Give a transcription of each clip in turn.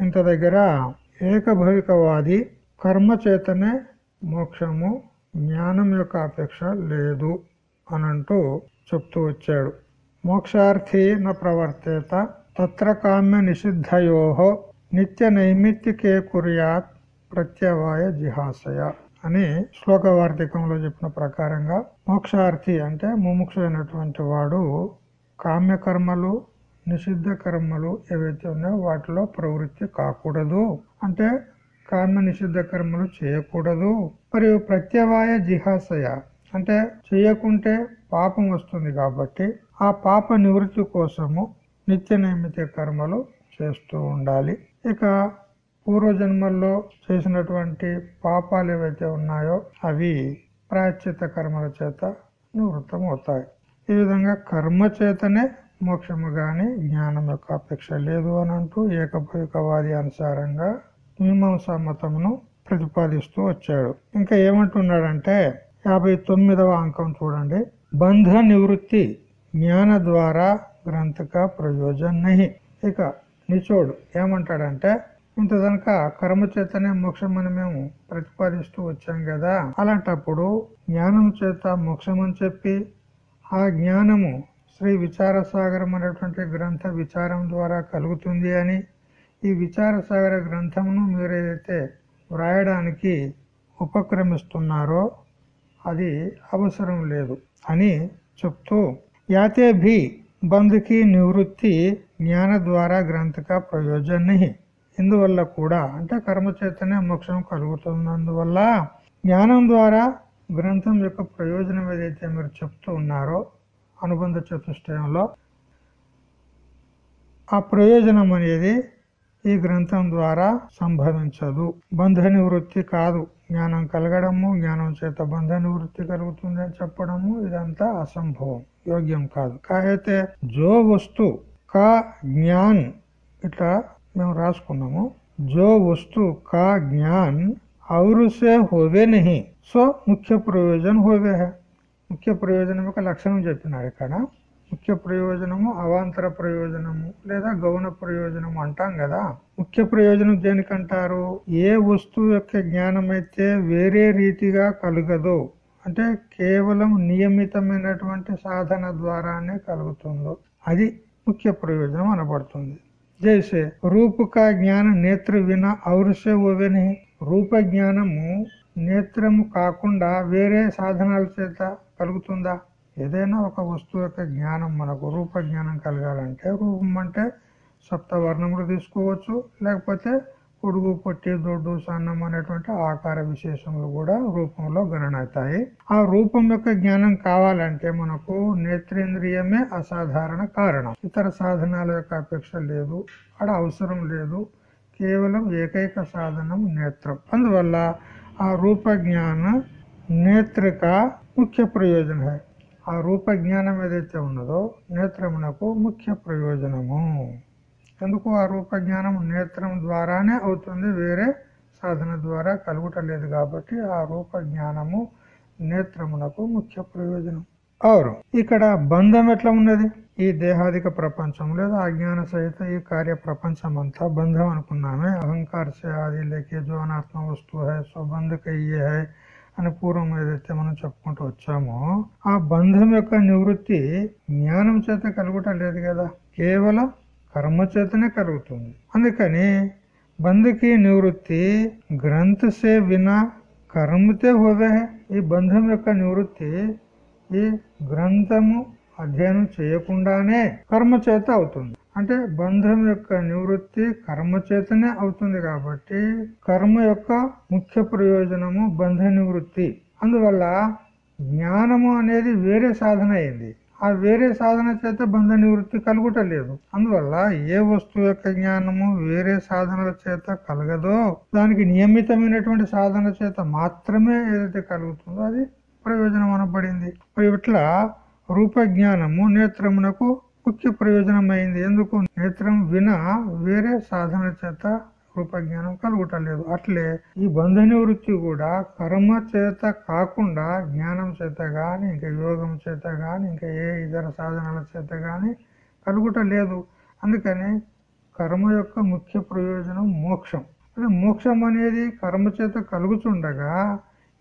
ఇంత దగ్గర ఏకభవికవాది కర్మ చేతనే మోక్షము జ్ఞానం యొక్క అపేక్ష లేదు అనంటూ చెప్తూ వచ్చాడు. మోక్షార్థి న ప్రవర్తేత తత్ర కామ్య నిషిద్ధయో నిత్య నైమిత్తికే కుర్యాత్ ప్రత్యవాయ జిహాసయ అని శ్లోకవార్తికంలో చెప్పిన ప్రకారంగా మోక్షార్థి అంటే ముముక్ష అయినటువంటి వాడు కామ్యకర్మలు నిషిద్ధ కర్మలు ఏవైతే ఉన్నాయో వాటిలో ప్రవృత్తి కాకూడదు. అంటే కామ్య నిషిద్ధ కర్మలు చేయకూడదు. మరియు ప్రత్యవాయ జిహాసయ అంటే చేయకుంటే పాపం వస్తుంది కాబట్టి ఆ పాప నివృత్తి కోసము నిత్య నియమిత కర్మలు చేస్తూ ఉండాలి. ఇక పూర్వజన్మల్లో చేసినటువంటి పాపాలు ఏవైతే ఉన్నాయో అవి ప్రాయశ్చిత కర్మల చేత నివృత్తం అవుతాయి ఈ విధంగా కర్మ చేతనే మోక్షము గాని జ్ఞానం యొక్క అపేక్ష లేదు అని అంటూ ఏకభవికవాది అనుసారంగా మీమాంసా మతమును ప్రతిపాదిస్తూ వచ్చాడు. ఇంకా ఏమంటున్నాడంటే యాభై తొమ్మిదవ అంకం చూడండి. బంధ నివృత్తి జ్ఞాన ద్వారా గ్రంథక ప్రయోజన నహి. ఇక నిచోడు ఏమంటాడంటే ఇంత కనుక కర్మ చేతనే మోక్షం అని మేము ప్రతిపాదిస్తూ వచ్చాం కదా అలాంటప్పుడు జ్ఞానం చేత మోక్షం అని చెప్పి ఆ జ్ఞానము శ్రీ విచార సాగరం అనేటువంటి గ్రంథ విచారం ద్వారా కలుగుతుంది అని ఈ విచార సాగర గ్రంథమును మీరు ఏదైతే వ్రాయడానికి ఉపక్రమిస్తున్నారో అది అవసరం లేదు అని చెప్తూ యాతే భీ బంధుకి నివృత్తి జ్ఞాన ద్వారా గ్రంథక ప్రయోజన ఇందువల్ల కూడా అంటే కర్మచేతనే మోక్షం కలుగుతున్నందువల్ల జ్ఞానం ద్వారా గ్రంథం యొక్క ప్రయోజనం ఏదైతే మీరు చెప్తూ ఉన్నారో అనుబంధ చతుష్టయంలో ఆ ప్రయోజనం అనేది ఈ గ్రంథం ద్వారా సంభవించదు. బంధ నివృత్తి కాదు. జ్ఞానం కలగడము జ్ఞానం చేత బంధ నివృత్తి కలుగుతుంది అని చెప్పడము ఇదంతా అసంభవం యోగ్యం కాదు. కాయితే జో వస్తు కా జ్ఞాన్ ఇట్లా మేము రాసుకున్నాము. జో వస్తు కా జ్ఞాన్ ఔరుసే హోవే నహి సో ముఖ్య ప్రయోజనం హోవే హే. ముఖ్య ప్రయోజనం యొక్క లక్షణం చెప్పినారు ఇక్కడ. ముఖ్య ప్రయోజనము అవాంతర ప్రయోజనము లేదా గౌణ ప్రయోజనము అంటాం కదా. ముఖ్య ప్రయోజనం దేనికంటారు? ఏ వస్తువు యొక్క జ్ఞానం అయితే వేరే రీతిగా కలగదో అంటే కేవలం నియమితమైనటువంటి సాధన ద్వారానే కలుగుతుందో అది ముఖ్య ప్రయోజనం అనబడుతుంది. జైసే రూపక జ్ఞాన నేత్ర విన ఔరుసే ఓవెని రూప జ్ఞానము నేత్రము కాకుండా వేరే సాధనాల చేత కలుగుతుందా? ఏదైనా ఒక వస్తువు యొక్క జ్ఞానం మనకు రూప జ్ఞానం కలగాలంటే రూపం అంటే సప్తవర్ణములు తీసుకోవచ్చు. లేకపోతే పొడుగు పొట్టి దొడ్డు సన్నం అనేటువంటి ఆకార విశేషములు కూడా రూపంలో గణనవుతాయి ఆ రూపం యొక్క జ్ఞానం కావాలంటే మనకు నేత్రేంద్రియమే అసాధారణ కారణం. ఇతర సాధనాల యొక్క అపేక్ష లేదు అక్కడ అవసరం లేదు. కేవలం ఏకైక సాధనం నేత్రం. అందువల్ల ఆ రూప జ్ఞాన నేత్రిక ముఖ్య ప్రయోజనం హై. ఆ రూప జ్ఞానం ఏదైతే ఉన్నదో నేత్రమునకు ముఖ్య ప్రయోజనము. ఎందుకు ఆ రూప జ్ఞానం నేత్రం ద్వారానే అవుతుంది? వేరే సాధన ద్వారా కలుగుటలేదు కాబట్టి ఆ రూప జ్ఞానము నేత్రమునకు ముఖ్య ప్రయోజనం. అవును ఇక్కడ బంధం ఎట్లా ఉన్నది? ఈ దేహాదిక ప్రపంచం లేదా అజ్ఞాన సహిత ఈ కార్య ప్రపంచం అంతా బంధం అనుకున్నామే. అహంకార సే ఆది లేకే జో అనాత్మ వస్తువు హై సో బంధకయ్యే హై అని పూర్వం ఏదైతే మనం చెప్పుకుంటూ వచ్చామో ఆ బంధం యొక్క నివృత్తి జ్ఞానం చేత కలుగుట లేదు కదా. కేవలం కర్మ చేతనే కలుగుతుంది. అందుకని బంధుకి నివృత్తి గ్రంథసే వినా కర్మతే హోవే ఈ బంధం యొక్క నివృత్తి ఈ గ్రంథము అధ్యయనం చేయకుండానే కర్మ చేత అవుతుంది. అంటే బంధం యొక్క నివృత్తి కర్మ చేతనే అవుతుంది కాబట్టి కర్మ యొక్క ముఖ్య ప్రయోజనము బంధ నివృత్తి. అందువల్ల జ్ఞానము అనేది వేరే సాధన అయింది. ఆ వేరే సాధన చేత బంధ నివృత్తి కలుగుటలేదు. అందువల్ల ఏ వస్తువు యొక్క జ్ఞానము వేరే సాధనల చేత కలగదో దానికి నియమితమైనటువంటి సాధన చేత మాత్రమే ఏదైతే కలుగుతుందో అది ప్రయోజనం అనబడింది. ఇట్లా రూపజ్ఞానము నేత్రమునకు ముఖ్య ప్రయోజనమైంది. ఎందుకు? నేత్రం విన వేరే సాధన చేత రూపజ్ఞానం కలుగుటలేదు. అట్లే ఈ బంధ నివృత్తి కూడా కర్మ చేత కాకుండా జ్ఞానం చేత గాని ఇంకా యోగం చేత గాని ఇంకా ఏ ఇతర సాధనాల చేత గాని కలుగుటలేదు. అందుకని కర్మ యొక్క ముఖ్య ప్రయోజనం మోక్షం. అంటే మోక్షం అనేది కర్మ చేత కలుగుతుండగా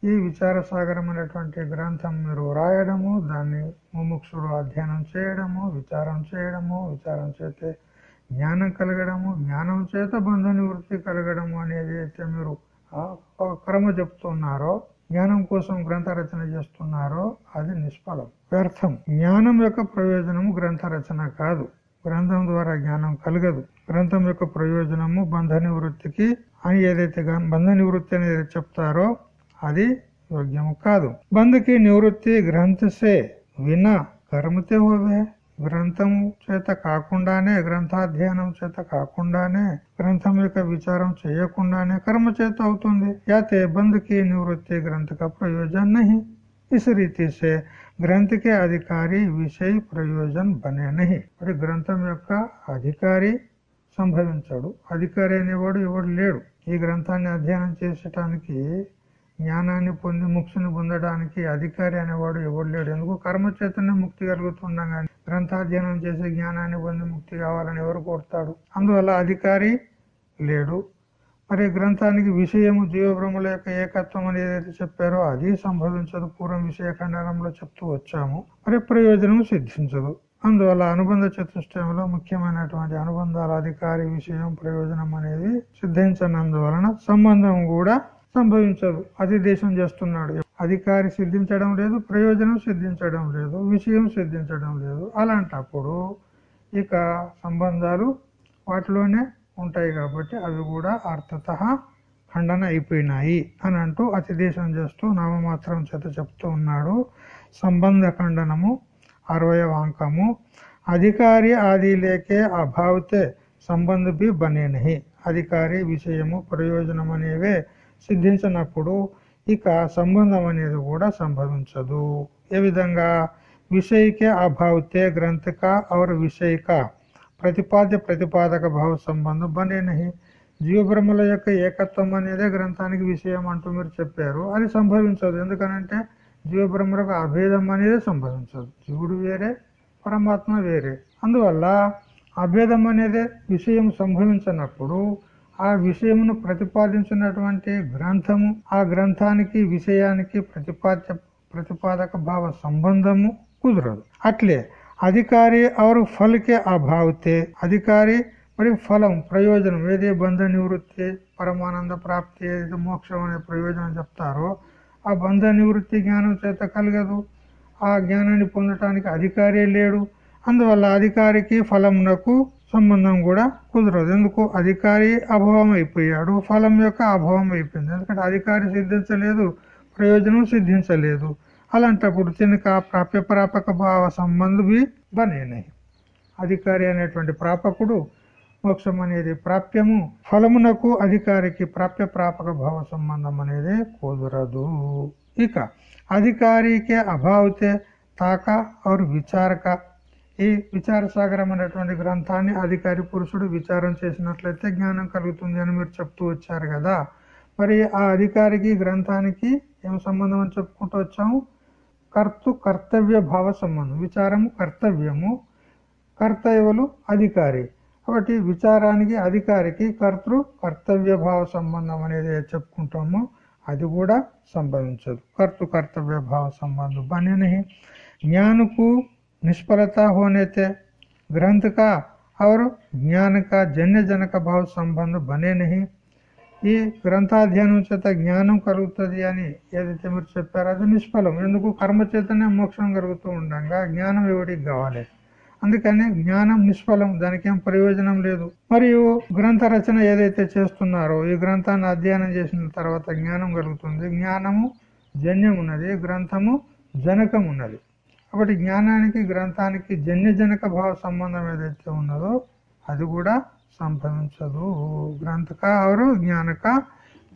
ఈ విచార సాగరమైనటువంటి గ్రంథం మీరు వ్రాయడము దాన్ని ముముక్షుడు అధ్యయనం చేయడము విచారం చేయడము విచారం చేతే జ్ఞానం కలగడము జ్ఞానం చేత బంధ నివృత్తి కలగడము అనేది అయితే మీరు క్రమ చెప్తున్నారో జ్ఞానం కోసం గ్రంథ రచన చేస్తున్నారో అది నిష్ఫలం. వ్యర్థం. జ్ఞానం యొక్క ప్రయోజనము గ్రంథ రచన కాదు. గ్రంథం ద్వారా జ్ఞానం కలగదు. గ్రంథం యొక్క ప్రయోజనము బంధ నివృత్తికి అని ఏదైతే బంధ నివృత్తి అనేది చెప్తారో అది యోగ్యము కాదు. బంధుకి నివృత్తి గ్రంథసే విన కర్మతే హోవే. గ్రంథం చేత కాకుండానే గ్రంథాధ్యయనం చేత కాకుండానే గ్రంథం యొక్క విచారం చేయకుండానే కర్మ చేత అవుతుంది. యాతే బంధుకి నివృత్తి గ్రంథక ప్రయోజన నహి. नहीं इस रीति से ग्रंथ के अधिकारी विषय प्रयोजन యొక్క అధికారి సంభవించాడు. అధికారి అనేవాడు ఎవడు లేడు. ఈ గ్రంథాన్ని అధ్యయనం చేసటానికి జ్ఞానాన్ని పొంది ముక్తిని పొందడానికి అధికారి అనేవాడు ఎవడు లేడు. ఎందుకు? కర్మచేతనే ముక్తి కలుగుతుండగా. గ్రంథాధ్యయనం చేసే జ్ఞానాన్ని పొంది ముక్తి కావాలని ఎవరు కోరుతాడు? అందువల్ల అధికారి లేడు. మరి గ్రంథానికి విషయము జీవబ్రహ్మల యొక్క ఏకత్వం అని ఏదైతే చెప్పారో అది సంభవించదు. పూర్వం విషయ ఖండనంలో చెప్తూ వచ్చాము. మరి ప్రయోజనము సిద్ధించదు. అందువల్ల అనుబంధ చతుష్టయంలో ముఖ్యమైనటువంటి అనుబంధాల అధికారి విషయం ప్రయోజనం అనేది సిద్ధించనందువలన సంబంధం కూడా సంభవించదు. అది దేశం చేస్తున్నాడు. అధికారి సిద్ధించడం లేదు ప్రయోజనం సిద్ధించడం లేదు విషయం సిద్ధించడం లేదు అలాంటప్పుడు ఇక సంబంధాలు వాటిలోనే ఉంటాయి కాబట్టి అవి కూడా అర్థత ఖండన అయిపోయినాయి అని అంటూ అతి దేశం చేస్తూ నామమాత్రం చేత చెప్తూ ఉన్నాడు. సంబంధ ఖండనము అరవయవ అంకము. అధికారి ఆది లేకే అభావితే సంబంధ బి బనేనహి. అధికారి విషయము ప్రయోజనం అనేవే సిద్ధించినప్పుడు ఇక సంబంధం అనేది కూడా సంభవించదు. ఏ విధంగా? విషయకే అభావితే గ్రంథక और విషయిక. ప్రతిపాద్య ప్రతిపాదక భావ సంబంధం బనే నహి. జీవబ్రహ్మల యొక్క ఏకత్వం అనేదే గ్రంథానికి విషయం అంటూ మీరు చెప్పారు. అది సంభవించదు. ఎందుకనంటే జీవబ్రహ్మలకు అభేదం అనేది సంభవించదు. జీవుడు వేరే పరమాత్మ వేరే. అందువల్ల అభేదం అనేది విషయం సంభవించినప్పుడు ఆ విషయమును ప్రతిపాదించినటువంటి గ్రంథము ఆ గ్రంథానికి విషయానికి ప్రతిపాద్య ప్రతిపాదక భావ సంబంధము కుదరదు. అట్లే అధికారి అవరు ఫలకే అభావితే అధికారి మరి ఫలం ప్రయోజనం ఏదే బంధ నివృత్తి పరమానంద ప్రాప్తి ఏదైతే మోక్షం అనే ప్రయోజనం చెప్తారో ఆ బంధ నివృత్తి జ్ఞానం చేత కలగదు. ఆ జ్ఞానాన్ని పొందటానికి అధికారే లేడు. అందువల్ల అధికారికి ఫలంనకు సంబంధం కూడా కుదరదు. ఎందుకు? అధికారి అభావం అయిపోయాడు. ఫలం యొక్క అభావం అయిపోయింది. ఎందుకంటే అధికారి సిద్ధించలేదు ప్రయోజనం సిద్ధించలేదు. అలాంటప్పుడు తినక ప్రాప్య ప్రాపక భావ సంబంధి బనేనాయి అధికారి అనేటువంటి ప్రాపకుడు మోక్షం అనేది ప్రాప్యము ఫలమునకు అధికారికి ప్రాప్య ప్రాపక భావ సంబంధం అనేది కుదరదు. ఇక అధికారికే అభావితే తాక ఆరు విచారక ఈ విచారసాగరం అనేటువంటి గ్రంథాన్ని అధికారి పురుషుడు విచారం చేసినట్లయితే జ్ఞానం కలుగుతుంది అని మీరు చెప్తూ వచ్చారు కదా. మరి ఆ అధికారికి గ్రంథానికి ఏం సంబంధం అని చెప్పుకుంటూ వచ్చాము? కర్తు కర్తవ్య భావ సంబంధం విచారము కర్తవ్యము కర్తవ్యులు అధికారి. కాబట్టి విచారానికి అధికారికి కర్తృ కర్తవ్య భావ సంబంధం అనేది చెప్పుకుంటామో. అది కూడా సంభవించదు. కర్తృ కర్తవ్య భావ సంబంధం. బనేనహి జ్ఞానుకు निष्फलता होने से ग्रंथ का और ज्ञान का जन्य जनक भाव संबंध बने नहीं ఈ గ్రంథాధ్యయనం చేత జ్ఞానం కలుగుతుంది అని ఏదైతే మీరు చెప్పారో అది నిష్ఫలం ఎందుకు కర్మ చేతనే మోక్షం కలుగుతూ ఉండగా జ్ఞానం ఎవరికి కావాలి అందుకని జ్ఞానం నిష్ఫలం దానికి ఏం ప్రయోజనం లేదు మరియు గ్రంథ రచన ఏదైతే చేస్తున్నారో ఈ గ్రంథాన్ని అధ్యయనం చేసిన తర్వాత జ్ఞానం కలుగుతుంది జ్ఞానము జన్యం ఉన్నది గ్రంథము జనకం ఉన్నది కాబట్టి జ్ఞానానికి గ్రంథానికి జన్య జనక భావ సంబంధం ఏదైతే ఉన్నదో అది కూడా సంభవించదు గ్రంథ का और ज्ञान का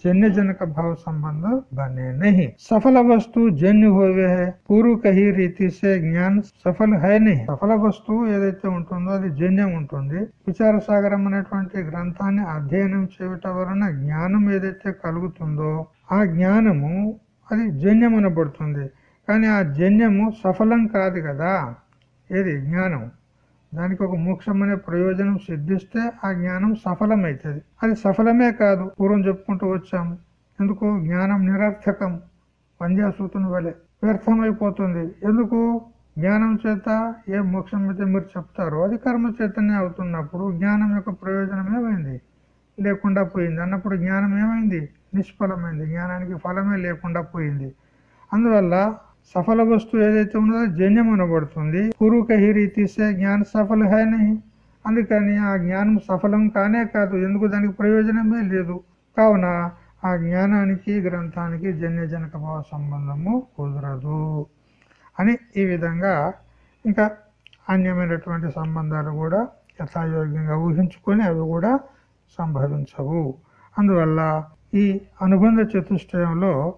जन्य जनक भाव संबंध बने नहीं सफल वस्तु जन्य हुए है पूर्व कही రీతి से జ్ఞాన్ సఫల్ హై नहीं సఫల వస్తువు ఏదైతే ఉంటుందో అది జన్యం ఉంటుంది విచార సాగరం అనేటువంటి గ్రంథాన్ని అధ్యయనం చేయటం వలన జ్ఞానం ఏదైతే కలుగుతుందో ఆ జ్ఞానము అది జన్యం అనబడుతుంది కానీ ఆ జన్యము సఫలం కాదు కదా. ఏది? జ్ఞానం. దానికి ఒక మోక్షం అనే ప్రయోజనం సిద్ధిస్తే ఆ జ్ఞానం సఫలమవుతుంది అది సఫలమే కాదు. పూర్వం చెప్పుకుంటూ వచ్చాము ఎందుకు? జ్ఞానం నిరర్థకం. పంజాసూతుని వలె వ్యర్థమైపోతుంది. ఎందుకు? జ్ఞానం చేత ఏ మోక్షం అయితే మీరు చెప్తారో అది కర్మ చేతనే అవుతున్నప్పుడు జ్ఞానం యొక్క ప్రయోజనం ఏమైంది? లేకుండా పోయింది. అన్నప్పుడు జ్ఞానం ఏమైంది? నిష్ఫలమైంది. జ్ఞానానికి ఫలమే లేకుండా పోయింది. అందువల్ల సఫల వస్తువు ఏదైతే ఉన్నదో జన్యం అనబడుతుంది గురు కహి జ్ఞాన సఫల అందుకని ఆ జ్ఞానం సఫలం కానే కాదు. ఎందుకు దానికి ప్రయోజనమే లేదు. కావున ఆ జ్ఞానానికి గ్రంథానికి జన్యజనక భావ సంబంధము కుదరదు. అని ఈ విధంగా ఇంకా అన్యమైనటువంటి సంబంధాలు కూడా యథాయోగ్యంగా ఊహించుకొని అవి కూడా సంభవించవు. అందువల్ల ఈ అనుబంధ చతుష్టయంలో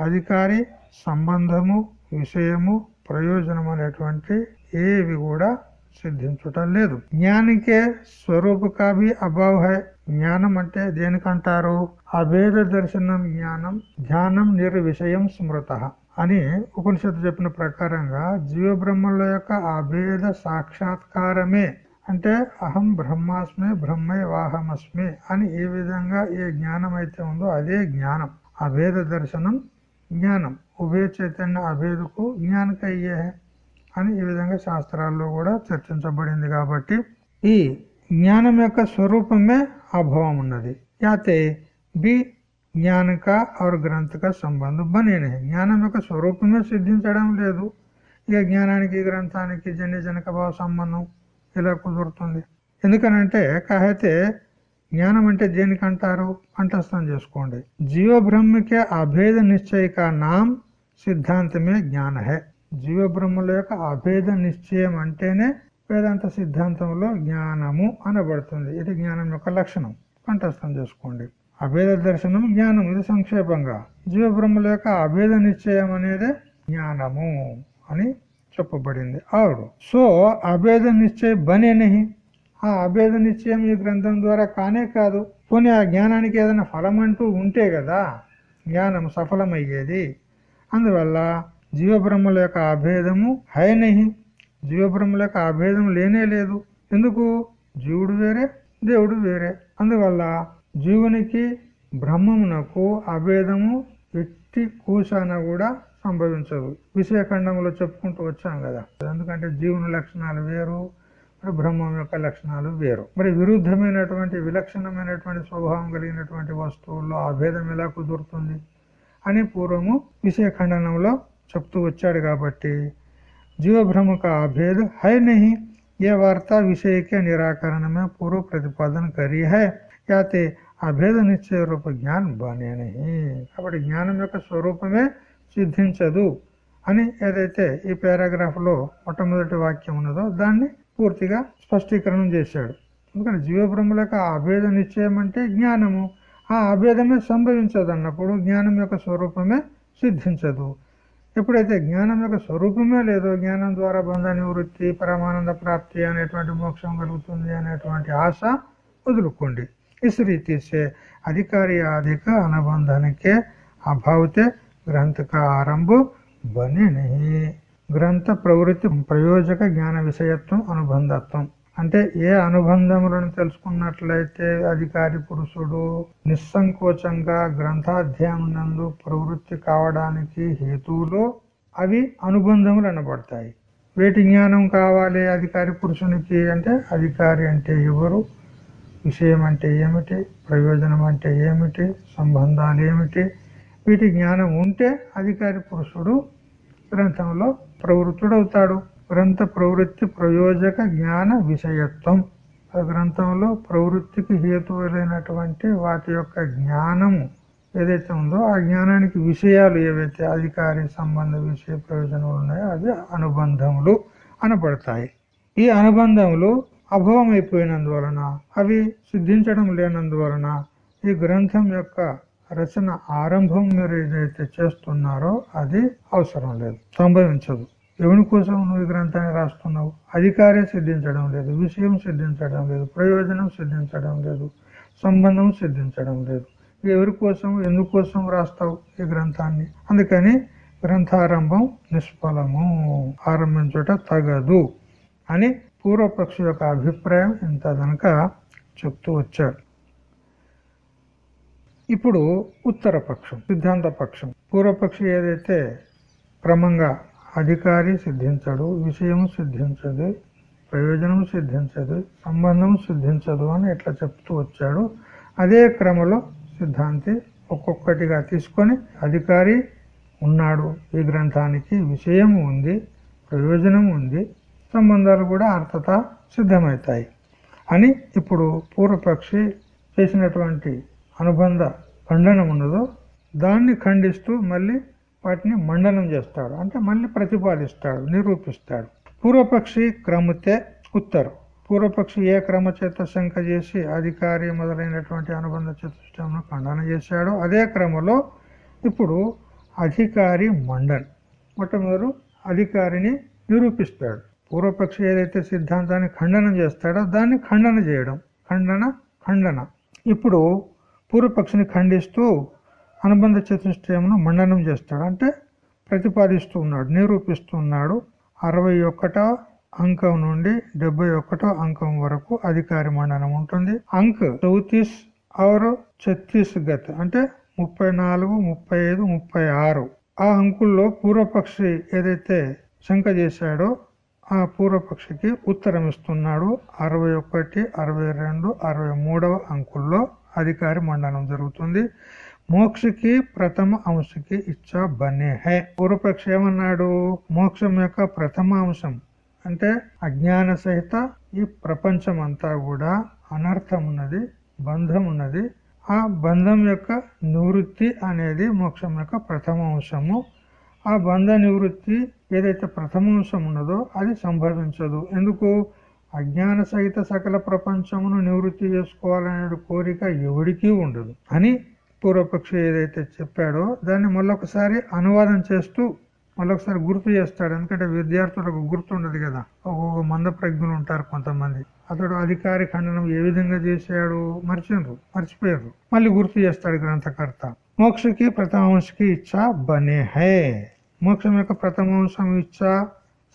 అధికారి సంబంధము విషయము ప్రయోజనం అనేటువంటి ఏవి కూడా సిద్ధించటం లేదు. జ్ఞానికే స్వరూపకాభి కాభి హై జ్ఞానం అంటే దేనికంటారు? అభేద దర్శనం జ్ఞానం ధ్యానం నిర్విషయం స్మృత అని ఉపనిషత్తు చెప్పిన ప్రకారంగా జీవ బ్రహ్మల యొక్క అభేద సాక్షాత్కారమే. అంటే అహం బ్రహ్మాస్మి బ్రహ్మే వాహమస్మి అని ఏ విధంగా ఏ జ్ఞానం అయితే ఉందో అదే జ్ఞానం. అభేద దర్శనం జ్ఞానం. ఉభయ చైతన్య అభేదకు జ్ఞానకయ్యే అని ఈ విధంగా శాస్త్రాల్లో కూడా చర్చించబడింది కాబట్టి ఈ జ్ఞానం యొక్క స్వరూపమే అభావం ఉన్నది. యాతే బి జ్ఞానక ఆరు గ్రంథక సంబంధం బనే జ్ఞానం యొక్క స్వరూపమే సిద్ధించడం లేదు. ఇక జ్ఞానానికి గ్రంథానికి జన్య జనక భావ సంబంధం ఇలా కుదురుతుంది. ఎందుకనంటే కాహైతే జ్ఞానం అంటే దేనికి అంటారు? కంఠస్థం చేసుకోండి. జీవబ్రహ్మకే అభేద నిశ్చయిక నాం సిద్ధాంతమే జ్ఞాన హే జీవ బ్రహ్మల యొక్క అభేద నిశ్చయం అంటేనే వేదాంత సిద్ధాంతంలో జ్ఞానము అనబడుతుంది. ఇది జ్ఞానం యొక్క లక్షణం. కంఠస్థం చేసుకోండి. అభేద దర్శనం జ్ఞానం. ఇది సంక్షేపంగా. జీవ బ్రహ్మల యొక్క అభేద నిశ్చయం అనేది జ్ఞానము అని చెప్పబడింది. ఆవిడు. సో అభేద నిశ్చయం బనే నహి ఆ అభేద నిశ్చయం ఈ గ్రంథం ద్వారా కానే కాదు పోనీ ఆ జ్ఞానానికి ఏదైనా ఫలం అంటూ ఉంటే కదా జ్ఞానం సఫలమయ్యేది. అందువల్ల జీవబ్రహ్మల యొక్క అభేదము హైనహి జీవబ్రహ్మల యొక్క అభేదం లేనే లేదు. ఎందుకు? జీవుడు వేరే దేవుడు వేరే. అందువల్ల జీవునికి బ్రహ్మమునకు అభేదము ఎట్టి కూసాన కూడా సంభవించదు. విషయఖండంలో చెప్పుకుంటూ వచ్చాం కదా. ఎందుకంటే జీవుని లక్షణాలు వేరు మరి బ్రహ్మం యొక్క లక్షణాలు వేరు. మరి విరుద్ధమైనటువంటి విలక్షణమైనటువంటి స్వభావం కలిగినటువంటి వస్తువుల్లో ఆ భేదం ఎలా కుదురుతుంది అని పూర్వము విషయఖండనంలో చెప్తూ వచ్చాడు కాబట్టి జీవభ్రమ కా అభేద హై నహి ఏ వార్త విషయకే నిరాకరణమే పూర్వ ప్రతిపాదన కరీ హై యాతే అభేద నిశ్చయ రూప జ్ఞానం బానే నహి. కాబట్టి జ్ఞానం యొక్క స్వరూపమే సిద్ధించదు అని ఏదైతే ఈ పారాగ్రాఫ్లో మొట్టమొదటి వాక్యం ఉన్నదో దాన్ని పూర్తిగా స్పష్టీకరణం చేశాడు. ఎందుకంటే జీవబ్రహ్మల యొక్క అభేద నిశ్చయం అంటే జ్ఞానము. ఆ అభేదమే సంభవించదు అన్నప్పుడు జ్ఞానం యొక్క స్వరూపమే సిద్ధించదు. ఎప్పుడైతే జ్ఞానం యొక్క స్వరూపమే లేదో జ్ఞానం ద్వారా బంధ నివృత్తి పరమానంద ప్రాప్తి అనేటువంటి మోక్షం కలుగుతుంది అనేటువంటి ఆశ వదులుకోండి. ఇస్ తీసే అధికారి అధిక అనుబంధానికే అభావితే గ్రంథక ఆరంభ బనే గ్రంథ ప్రవృత్తి ప్రయోజక జ్ఞాన విషయత్వం అనుబంధత్వం. అంటే ఏ అనుబంధములను తెలుసుకున్నట్లయితే అధికారి పురుషుడు నిస్సంకోచంగా గ్రంథాధ్యయనందు ప్రవృత్తి కావడానికి హేతువులో అవి అనుబంధములు అనబడతాయి. వేటి జ్ఞానం కావాలి అధికారి పురుషునికి అంటే అధికారి అంటే ఎవరు? విషయం అంటే ఏమిటి? ప్రయోజనం అంటే ఏమిటి? సంబంధాలు ఏమిటి? వీటి జ్ఞానం ఉంటే అధికారి పురుషుడు గ్రంథంలో ప్రవృత్తుడవుతాడు. గ్రంథ ప్రవృత్తి ప్రయోజక జ్ఞాన విషయత్వం. ఆ గ్రంథంలో ప్రవృత్తికి హేతువులైనటువంటి వాటి యొక్క జ్ఞానము ఏదైతే ఉందో ఆ జ్ఞానానికి విషయాలు ఏవైతే అధికారి సంబంధ విషయ ప్రయోజనాలు ఉన్నాయో అవి అనుబంధములు అనబడతాయి. ఈ అనుబంధములు అభవం అయిపోయినందువలన అవి సిద్ధించడం లేనందువలన ఈ గ్రంథం యొక్క రచన ఆరంభం మీరు ఏదైతే చేస్తున్నారో అది అవసరం లేదు సంభవించదు ఎవరి కోసం నువ్వు ఈ గ్రంథాన్ని రాస్తున్నావు? అధికారే సిద్ధించడం లేదు విషయం సిద్ధించడం లేదు ప్రయోజనం సిద్ధించడం లేదు సంబంధం సిద్ధించడం లేదు. ఎవరి కోసం ఎందుకోసం రాస్తావు ఈ గ్రంథాన్ని? అందుకని గ్రంథారంభం నిష్ఫలము ఆరంభించుట తగదు అని పూర్వపక్షి యొక్క అభిప్రాయం ఇంత కనుక చెప్తూ వచ్చాడు. ఇప్పుడు ఉత్తర పక్షం సిద్ధాంత పక్షం. పూర్వపక్షి ఏదైతే క్రమంగా అధికారి సిద్ధించడు విషయం సిద్ధించదు ప్రయోజనం సిద్ధించదు సంబంధం సిద్ధించదు అని ఎట్లా చెప్తూ వచ్చాడు అదే క్రమంలో సిద్ధాంతి ఒక్కొక్కటిగా తీసుకొని అధికారి ఉన్నాడు. ఈ గ్రంథానికి విషయం ఉంది ప్రయోజనం ఉంది సంబంధాలు కూడా అర్థత సిద్ధమవుతాయి అని ఇప్పుడు పూర్వపక్షి చేసినటువంటి అనుబంధ ఖండనం ఉన్నదో దాన్ని ఖండిస్తూ మళ్ళీ వాటిని మండనం చేస్తాడు. అంటే మళ్ళీ ప్రతిపాదిస్తాడు నిరూపిస్తాడు. పూర్వపక్షి క్రమతే ఉత్తరు. పూర్వపక్షి ఏ క్రమ చేత శంక చేసి అధికారి మొదలైనటువంటి అనుబంధ చతుష్టంను ఖండన చేశాడో అదే క్రమంలో ఇప్పుడు అధికారి మండన్ మొట్టమొదలు అధికారిని నిరూపిస్తాడు. పూర్వపక్షి ఏదైతే సిద్ధాంతాన్ని ఖండనం చేస్తాడో దాన్ని ఖండన చేయడం. ఖండన ఖండన. ఇప్పుడు పూర్వపక్షిని ఖండిస్తూ అనుబంధ చతుష్టయమును మండనం చేస్తాడు. అంటే ప్రతిపాదిస్తూ ఉన్నాడు నిరూపిస్తూ ఉన్నాడు. అరవై ఒకటో అంకం నుండి డెబ్బై ఒకటో అంకం వరకు అధికారి మండనం ఉంటుంది. అంక్ చౌతీస్ ఆరు ఛత్తీస్ గత్ అంటే ముప్పై నాలుగు ముప్పై ఐదు ముప్పై ఆరు. ఆ అంకుల్లో పూర్వపక్షి ఏదైతే శంక చేశాడో ఆ పూర్వపక్షికి ఉత్తరం ఇస్తున్నాడు అరవై ఒకటి అరవై రెండు అరవై మూడవ అంకుల్లో అధికారి మండనం జరుగుతుంది. మోక్షకి ప్రథమ అంశకి ఇచ్చా బనే హై. పూర్వపక్ష ఏమన్నాడు? మోక్షం యొక్క ప్రథమ అంశం అంటే అజ్ఞాన సహిత ఈ ప్రపంచం అంతా కూడా అనర్థం ఉన్నది బంధం ఉన్నది ఆ బంధం యొక్క నివృత్తి అనేది మోక్షం యొక్క ప్రథమ అంశము. ఆ బంధ నివృత్తి ఏదైతే ప్రథమ అంశం ఉన్నదో అది సంభవించదు. ఎందుకు? అజ్ఞాన సహిత సకల ప్రపంచమును నివృత్తి చేసుకోవాలనే కోరిక ఎవడికీ ఉండదు. అని పూర్వపక్షి ఏదైతే చెప్పాడో దాన్ని మళ్ళొకసారి అనువాదం చేస్తూ మళ్ళొకసారి గుర్తు చేస్తాడు. ఎందుకంటే విద్యార్థులకు గుర్తుండదు కదా. ఒక్కొక్క మంద ప్రజ్ఞులు ఉంటారు కొంతమంది. అతడు అధికారి ఖండనం ఏ విధంగా చేశాడు మర్చిండ్రు మర్చిపోయారు మళ్ళీ గుర్తు చేస్తాడు గ్రంథకర్త. మోక్షకి ప్రథమాంశకి ఇచ్చా బనే హే మోక్షం యొక్క ప్రథమాంశం ఇచ్చా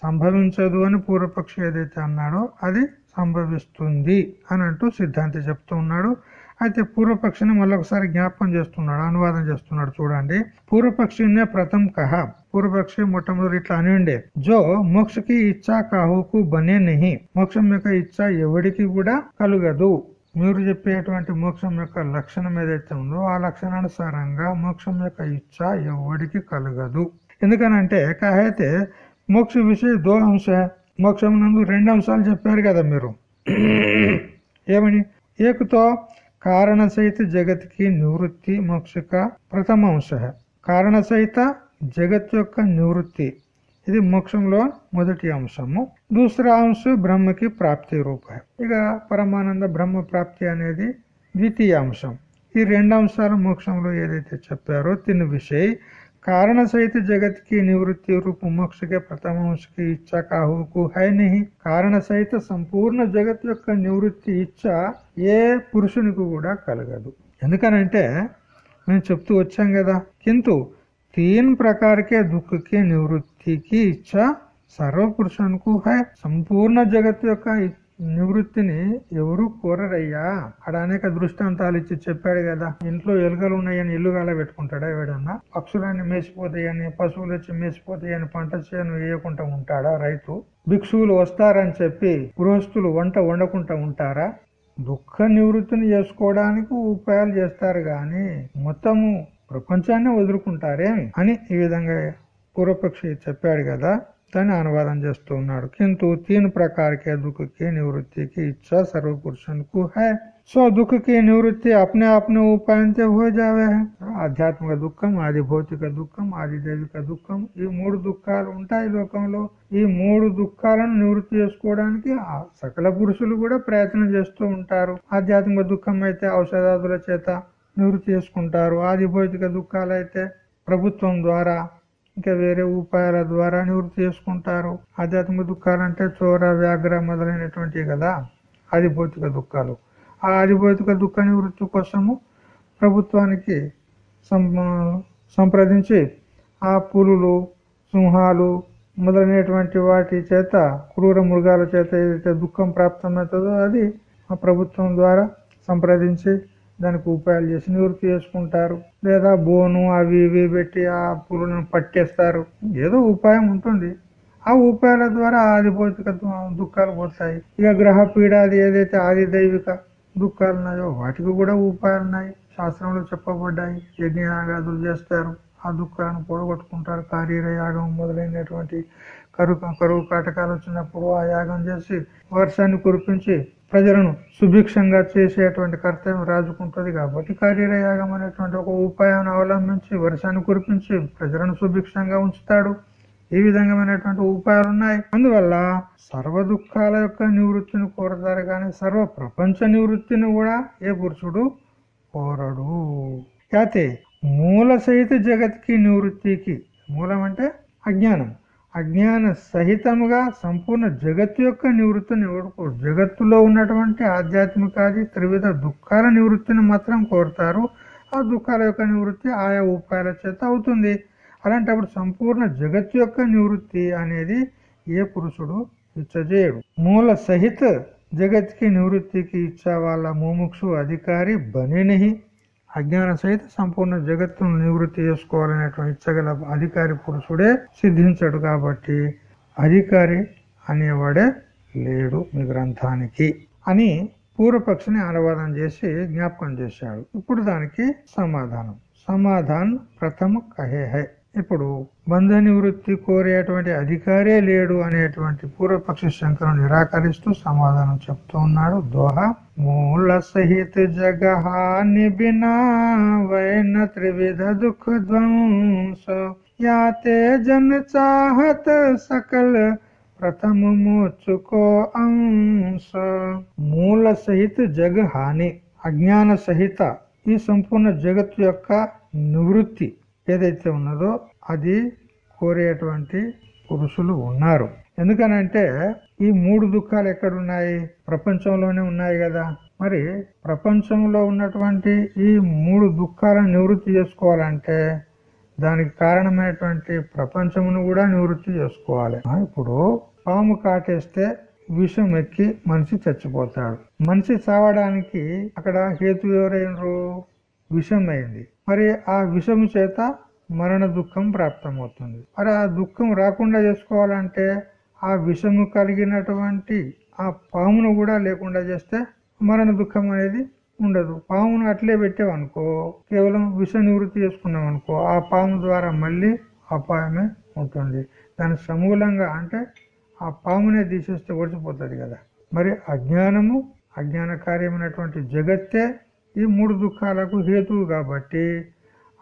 సంభవించదు అని పూర్వపక్షి ఏదైతే అన్నాడో అది సంభవిస్తుంది అని అంటూ సిద్ధాంతి చెప్తూ ఉన్నాడు. అయితే పూర్వపక్షిని మళ్ళొకసారి జ్ఞాపకం చేస్తున్నాడు అనువాదం చేస్తున్నాడు చూడండి. పూర్వపక్షినే ప్రథం కహ పూర్వపక్షి మొట్టమొదటి ఇట్లా అని ఉండే జో మోక్షకి ఇచ్చా కాహుకు బనే నహి. మోక్షం యొక్క ఇచ్చ ఎవడికి కూడా కలుగదు. మీరు చెప్పేటువంటి మోక్షం యొక్క లక్షణం ఏదైతే ఉందో ఆ లక్షణానుసారంగా మోక్షం యొక్క ఇచ్చ ఎవడికి కలగదు. ఎందుకనంటే కాహైతే మోక్ష విషయ దో అంశ. మోక్షం నందు రెండు అంశాలు చెప్పారు కదా మీరు. ఏమని? ఏకతో కారణ సహిత జగత్కి నివృత్తి మోక్షక ప్రథమ అంశ. కారణ సహిత జగత్ యొక్క నివృత్తి. ఇది మోక్షంలో మొదటి అంశము. దూసరా అంశ బ్రహ్మకి ప్రాప్తి రూప. ఇక పరమానంద బ్రహ్మ ప్రాప్తి అనేది ద్వితీయ అంశం. ఈ రెండు అంశాలు మోక్షంలో ఏదైతే చెప్పారో తిని విషయ कारण सहित जगत की निवृत्ति रूप मोक्ष के प्रथम अंश की इच्छा काहू को है नहीं కారణ సహిత సంపూర్ణ జగత్ యొక్క నివృత్తి ఇచ్చ ఏ పురుషునికి కూడా కలగదు ఎందుకనంటే మేము చెప్తూ వచ్చాం కదా కింటు తీన్ ప్రకారకే దుఃఖకి నివృత్తికి ఇచ్చ సర్వ పురుషునికి హై సంపూర్ణ జగత్ యొక్క నివృత్తిని ఎవరు కోరరయ్యా. అక్కడ అనేక దృష్టాంతాలు ఇచ్చి చెప్పాడు కదా. ఇంట్లో ఎలుకలు ఉన్నాయని ఇల్లు గాల పెట్టుకుంటాడా ఎవడన్నా పక్షులన్నీ మేసిపోతాయని పశువులు వచ్చి మేసిపోతాయని పంట చేను వేయకుండా ఉంటాడా రైతు? భిక్షువులు వస్తారని చెప్పి గృహస్థులు వంట వండకుండా ఉంటారా? దుఃఖ నివృత్తిని చేసుకోవడానికి ఉపాయాలు చేస్తారు గాని మొత్తము ప్రపంచాన్ని వదులుకుంటారే? అని ఈ విధంగా పూర్వపక్షి చెప్పాడు కదా. దాన్ని అనువాదం చేస్తూ ఉన్నాడు. కింటు తీన్ ప్రకారకే దుఃఖకి నివృత్తికి ఇచ్చా సర్వ పురుషునికి హై. సో దుఃఖకి నివృత్తి అప్నే అప్నే ఉపాయంతో హోజావే ఆధ్యాత్మిక దుఃఖం ఆది భౌతిక దుఃఖం ఆది దైవిక దుఃఖం ఈ మూడు దుఃఖాలు ఉంటాయి లోకంలో. ఈ మూడు దుఃఖాలను నివృత్తి చేసుకోవడానికి సకల పురుషులు కూడా ప్రయత్నం చేస్తూ ఉంటారు. ఆధ్యాత్మిక దుఃఖం అయితే ఔషధాదుల చేత నివృత్తి చేసుకుంటారు. ఆది భౌతిక దుఃఖాలు అయితే ప్రభుత్వం ద్వారా ఇంకా వేరే ఉపాయాల ద్వారా నివృత్తి చేసుకుంటారు. ఆధ్యాత్మిక దుఃఖాలు అంటే చోర వ్యాఘ్ర మొదలైనటువంటివి కదా. ఆధిభౌతిక దుఃఖాలు. ఆ ఆధిభౌతిక దుఃఖ నివృత్తి కోసము ప్రభుత్వానికి సంప్రదించి ఆ పులులు సింహాలు మొదలైనటువంటి వాటి చేత క్రూర మృగాల చేత ఏదైతే దుఃఖం ప్రాప్తమవుతుందో అది ఆ ప్రభుత్వం ద్వారా సంప్రదించి దానికి ఉపాయాలు చేసి నివృత్తి చేసుకుంటారు లేదా బోను అవి ఇవి పెట్టి ఆ పురుగులను పట్టేస్తారు. ఏదో ఉపాయం ఉంటుంది. ఆ ఉపాయాల ద్వారా ఆదిభౌతిక దుఃఖాలు పోతాయి ఇక గ్రహ పీడ అది ఏదైతే ఆది దైవిక దుఃఖాలు ఉన్నాయో వాటికి కూడా ఉపాయాలు ఉన్నాయి. శాస్త్రంలో చెప్పబడ్డాయి. యజ్ఞయాగాదులు చేస్తారు. ఆ దుఃఖాలను పొడగొట్టుకుంటారు కార్యర యాగం మొదలైనటువంటి కరువు కరువు కాటకాలు వచ్చినప్పుడు ఆ యాగం చేసి వర్షాన్ని కురిపించి ప్రజలను సుభిక్షంగా చేసేటువంటి కర్తవ్యం రాజుకుంటుంది కాబట్టి కార్యరయాగం అనేటువంటి ఒక ఉపాయాన్ని అవలంబించి వర్షాన్ని కురిపించి ప్రజలను సుభిక్షంగా ఉంచుతాడు. ఈ విధమైనటువంటి ఉపాయాలు ఉన్నాయి అందువల్ల సర్వ దుఃఖాల యొక్క నివృత్తిని కోరతారు కానీ సర్వ ప్రపంచ నివృత్తిని కూడా ఏ పురుషుడు కోరడు. అయితే మూల సహిత జగత్కి నివృత్తికి మూలం అంటే అజ్ఞానం. అజ్ఞాన సహితముగా సంపూర్ణ జగత్తు యొక్క నివృత్తిని ఎవడుకోరు జగత్తులో ఉన్నటువంటి ఆధ్యాత్మికాది త్రివిధ దుఃఖాల నివృత్తిని మాత్రం కోరుతారు. ఆ దుఃఖాల యొక్క నివృత్తి ఆయా ఉపాయాల చేత అవుతుంది. అలాంటప్పుడు సంపూర్ణ జగత్తు యొక్క నివృత్తి అనేది ఏ పురుషుడు ఇచ్చజేయడు. మూల సహిత జగత్కి నివృత్తికి ఇచ్చా వాళ్ళ ముముక్షు అధికారి బనినిహి. అజ్ఞాన సహిత సంపూర్ణ జగత్తును నివృత్తి చేసుకోవాలనేటువంటి ఇచ్చగల అధికారి పురుషుడే సిద్ధించడు కాబట్టి అధికారి అనేవాడే లేడు మీ గ్రంథానికి అని పూర్వపక్షిని అనువాదం చేసి జ్ఞాపకం చేశాడు. ఇప్పుడు దానికి సమాధానం. సమాధానం ప్రథమ కహే హై. ఇప్పుడు బంధ నివృత్తి కోరేటువంటి అధికారే లేడు అనేటువంటి పూర్వపక్ష శంకరం నిరాకరిస్తూ సమాధానం చెప్తూ ఉన్నాడు. దోహ మూల సహిత జగహాని బినా వైన త్రివిధ దుఃఖ ధ్వంస. యాతే జన్ చాహత సకల ప్రథమ మోచుకో అంశ. మూల సహిత జగహాని అజ్ఞాన సహిత ఈ సంపూర్ణ జగత్తు యొక్క నివృత్తి ఏదైతే ఉన్నదో అది కోరేటువంటి పురుషులు ఉన్నారు. ఎందుకనంటే ఈ మూడు దుఃఖాలు ఎక్కడున్నాయి? ప్రపంచంలోనే ఉన్నాయి కదా. మరి ప్రపంచంలో ఉన్నటువంటి ఈ మూడు దుఃఖాలను నివృత్తి చేసుకోవాలంటే దానికి కారణమైనటువంటి ప్రపంచమును కూడా నివృత్తి చేసుకోవాలి. ఇప్పుడు పాము కాటేస్తే విషం ఎక్కి మనిషి చచ్చిపోతాడు. మనిషి చావడానికి అక్కడ హేతు ఎవరైనరు? విషం అయింది మరి ఆ విషము చేత మరణ దుఃఖం ప్రాప్తమవుతుంది. మరి ఆ దుఃఖం రాకుండా చేసుకోవాలంటే ఆ విషము కలిగినటువంటి ఆ పామును కూడా లేకుండా చేస్తే మరణ దుఃఖం అనేది ఉండదు. పామును అట్లే పెట్టావనుకో కేవలం విష నివృత్తి చేసుకున్నాం అనుకో ఆ పాము ద్వారా మళ్ళీ అపాయమే ఉంటుంది. దాని సమూలంగా అంటే ఆ పామునే తీసేస్తే ఒడిచిపోతుంది కదా. మరి అజ్ఞానము అజ్ఞాన కార్యమైనటువంటి జగత్తే ఈ మూడు దుఃఖాలకు హేతువు కాబట్టి